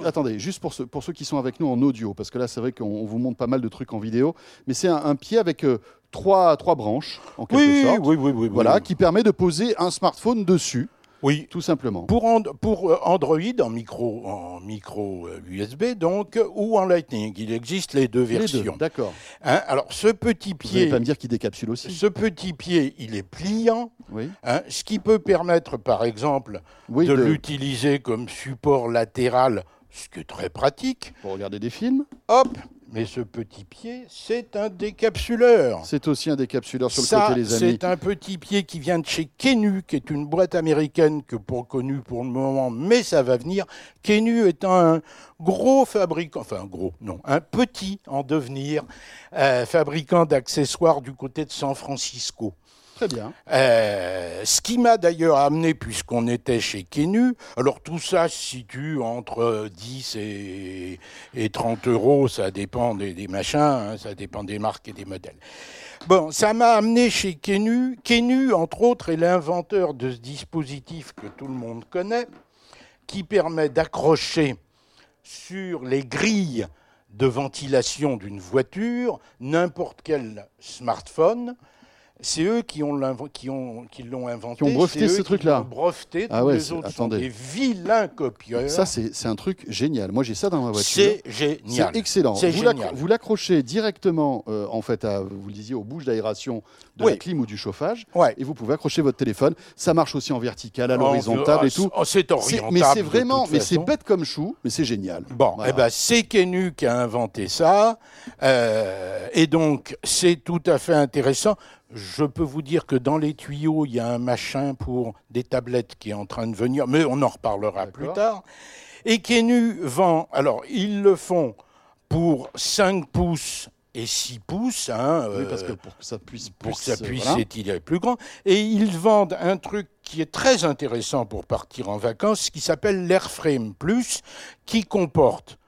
attendez, juste pour, pour, ceux qui sont avec nous en audio, parce que là, c'est vrai qu'on vous montre pas mal de trucs en vidéo, mais c'est un, pied avec euh, trois, trois branches, en quelque sorte. Oui, oui, oui. Voilà, qui permet de poser un smartphone dessus. Oui. Tout simplement. Pour, pour euh, Android, en micro, en micro USB, euh, donc, ou en Lightning. Il existe les deux versions. D'accord. Hein, alors, ce petit pied. Vous pas me dire qu'il décapsule aussi. Ce petit pied, il est pliant. Oui. Hein, ce qui peut permettre, par exemple, de, l'utiliser comme support latéral, ce qui est très pratique. Pour regarder des films. Hop, mais ce petit pied, c'est un décapsuleur. C'est aussi un décapsuleur sur le côté, les amis. C'est un petit pied qui vient de chez Kenu, qui est une boîte américaine que pour connue pour le moment, mais ça va venir. Kenu est un gros fabricant, enfin gros, non, un petit en devenir euh, fabricant d'accessoires du côté de San Francisco. Très bien. Euh, ce qui m'a d'ailleurs amené, puisqu'on était chez Kenu, alors tout ça se situe entre 10 et, 30 euros, ça dépend des, machins, hein, ça dépend des marques et des modèles. Bon, ça m'a amené chez Kenu. Kenu, entre autres, est l'inventeur de ce dispositif que tout le monde connaît, qui permet d'accrocher sur les grilles de ventilation d'une voiture n'importe quel smartphone c'est eux qui ont qui ont qui l'ont inventé. Qui ont breveté ce truc-là. Breveté. Ah ouais, les autres attendez. des vilains copieurs. Ça c'est un truc génial. Moi j'ai ça dans ma voiture. C'est génial. C'est excellent. Vous l'accrochez directement euh, en fait à vous le disiez aux bouches d'aération de la clim ou du chauffage. Ouais. Et vous pouvez accrocher votre téléphone. Ça marche aussi en vertical, à l'horizontale et tout. Oh, c'est orientable. Mais c'est vraiment, mais c'est bête comme chou, mais c'est génial. Bon, eh ben c'est Kenu qui a inventé ça, euh, et donc c'est tout à fait intéressant. Je peux vous dire que dans les tuyaux, il y a un machin pour des tablettes qui est en train de venir, mais on en reparlera plus tard. Et Kenu vend, alors ils le font pour 5 pouces et 6 pouces. Hein, oui, parce que pour que ça puisse, pour que ça puisse être plus grand. Et ils vendent un truc qui est très intéressant pour partir en vacances, qui s'appelle l'Airframe Plus, qui comporte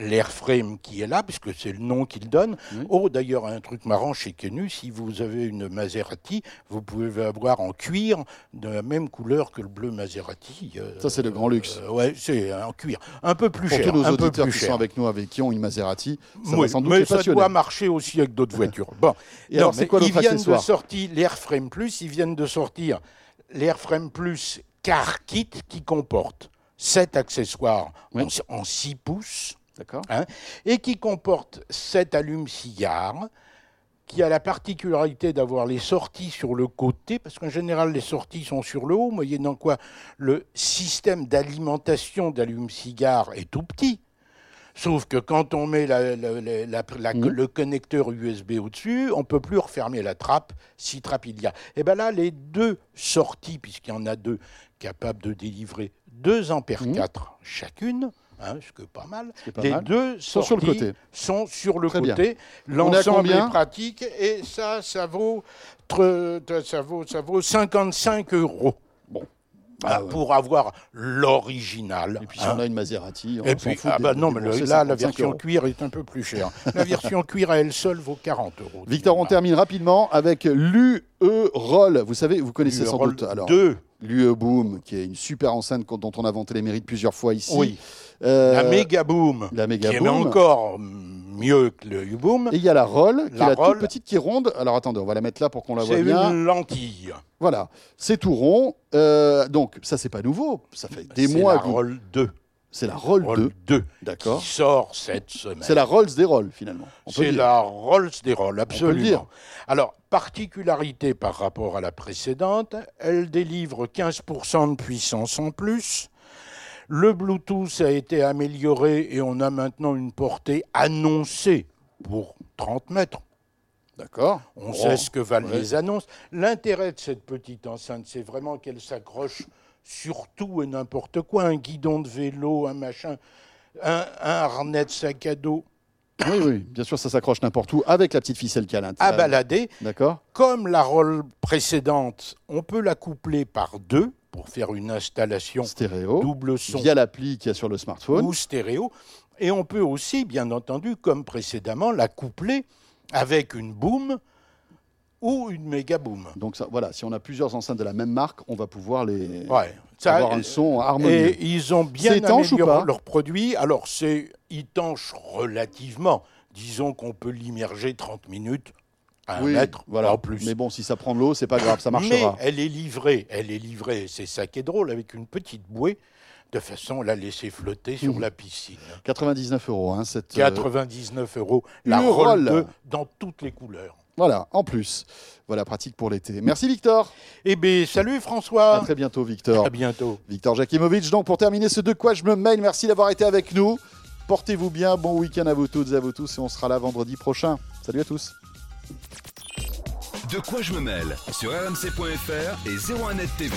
l'airframe qui est là, puisque c'est le nom qu'il donne. Oh, d'ailleurs, un truc marrant chez Kenu, si vous avez une Maserati, vous pouvez avoir en cuir de la même couleur que le bleu Maserati. Euh, ça, c'est le grand luxe. Euh, ouais, c'est en cuir. Un peu plus cher. Pour tous nos un auditeurs qui sont avec nous, avec qui ont une Maserati, ça oui, sans doute mais ça doit marcher aussi avec d'autres voitures. Bon, Et alors, c'est quoi ils viennent de sortir l'Airframe Plus, ils viennent de sortir l'Airframe Plus Car Kit qui comporte 7 accessoires Oui. en, 6 pouces. Hein, et qui comporte 7 allumes-cigares qui a la particularité d'avoir les sorties sur le côté, parce qu'en général les sorties sont sur le haut, moyennant quoi le système d'alimentation d'allume-cigare est tout petit. Sauf que quand on met la- la- la- la- la- Mhm. le connecteur USB au-dessus, on ne peut plus refermer la trappe si trappe il y a. Et bien là, les deux sorties, puisqu'il y en a deux capables de délivrer 2 ampères Mhm. 4 chacune, hein, ce qui est pas mal, pas les mal, deux sont sur le côté. sont sur le Très côté. L'ensemble est pratique et ça, ça vaut, ça vaut, ça vaut 55 euros. Ah, Ah ouais. Pour avoir l'original. Et puis si hein. on a une Maserati, on Et puis, fout ah bah de non, mais le- là, la 55 version euros. cuir est un peu plus chère. La version cuir à elle seule vaut 40 euros. Victor, on termine rapidement avec l'UE Roll. Vous savez, vous connaissez sans doute. Alors, 2, l'UE Boom, qui est une super enceinte dont on a vanté les mérites plusieurs fois ici. oui. Euh, la Mega Boom, la Mega qui est Boom. encore mieux que le U-Boom. Et il y a la Roll, qui La est la Roll. toute petite qui est ronde. Alors attendez, on va la mettre là pour qu'on la voit C'est bien. une lentille. Voilà, c'est tout rond. Euh, donc ça, c'est pas nouveau. Ça fait des C'est mois. la que- Roll 2. C'est la Roll 2. Roll 2. D'accord. Qui sort cette semaine. C'est la Rolls des Rolls finalement. C'est la Rolls des Rolls, absolument. dire. Alors, particularité par rapport à la précédente, elle délivre 15% de puissance en plus. Le Bluetooth a été amélioré et on a maintenant une portée annoncée pour 30 mètres. D'accord. On Oh, sait ce que valent ouais. les annonces. L'intérêt de cette petite enceinte, c'est vraiment qu'elle s'accroche sur tout et n'importe quoi. Un guidon de vélo, un machin, un, un harnais de sac à dos Oui, oui, bien sûr, ça s'accroche n'importe où avec la petite ficelle qui est à balader. D'accord. Comme la Roll précédente, on peut la coupler par deux pour faire une installation Stéréo. double son Via l'appli qu'il y a sur le smartphone. ou stéréo. Et on peut aussi, bien entendu, comme précédemment, la coupler avec une boom ou une méga boom. Donc ça, voilà, si on a plusieurs enceintes de la même marque, on va pouvoir les Ouais. Ça- avoir un son harmonieux. Et ils ont bien amélioré pas leur produit. Alors, c'est étanche relativement. Disons qu'on peut l'immerger 30 minutes à un oui, mètre, voilà. en plus. Mais bon, si ça prend de l'eau, c'est pas grave, ça Mais marchera. elle est livrée, elle est livrée, c'est ça qui est drôle, avec une petite bouée, de façon à la laisser flotter sur Mhm. la piscine. 99 euros, hein, cette. euh, 99 euros, la Roll Roll. 2 dans toutes les couleurs. Voilà, en plus. Voilà, pratique pour l'été. Merci Victor. Eh bien, salut François. À très bientôt, Victor. À bientôt. Victor Jakimovic. Donc, pour terminer ce De quoi je me mail, merci d'avoir été avec nous. Portez-vous bien. Bon week-end à vous toutes et à vous tous. Et on sera là vendredi prochain. Salut à tous. De quoi je me mêle sur rmc.fr et 01net TV.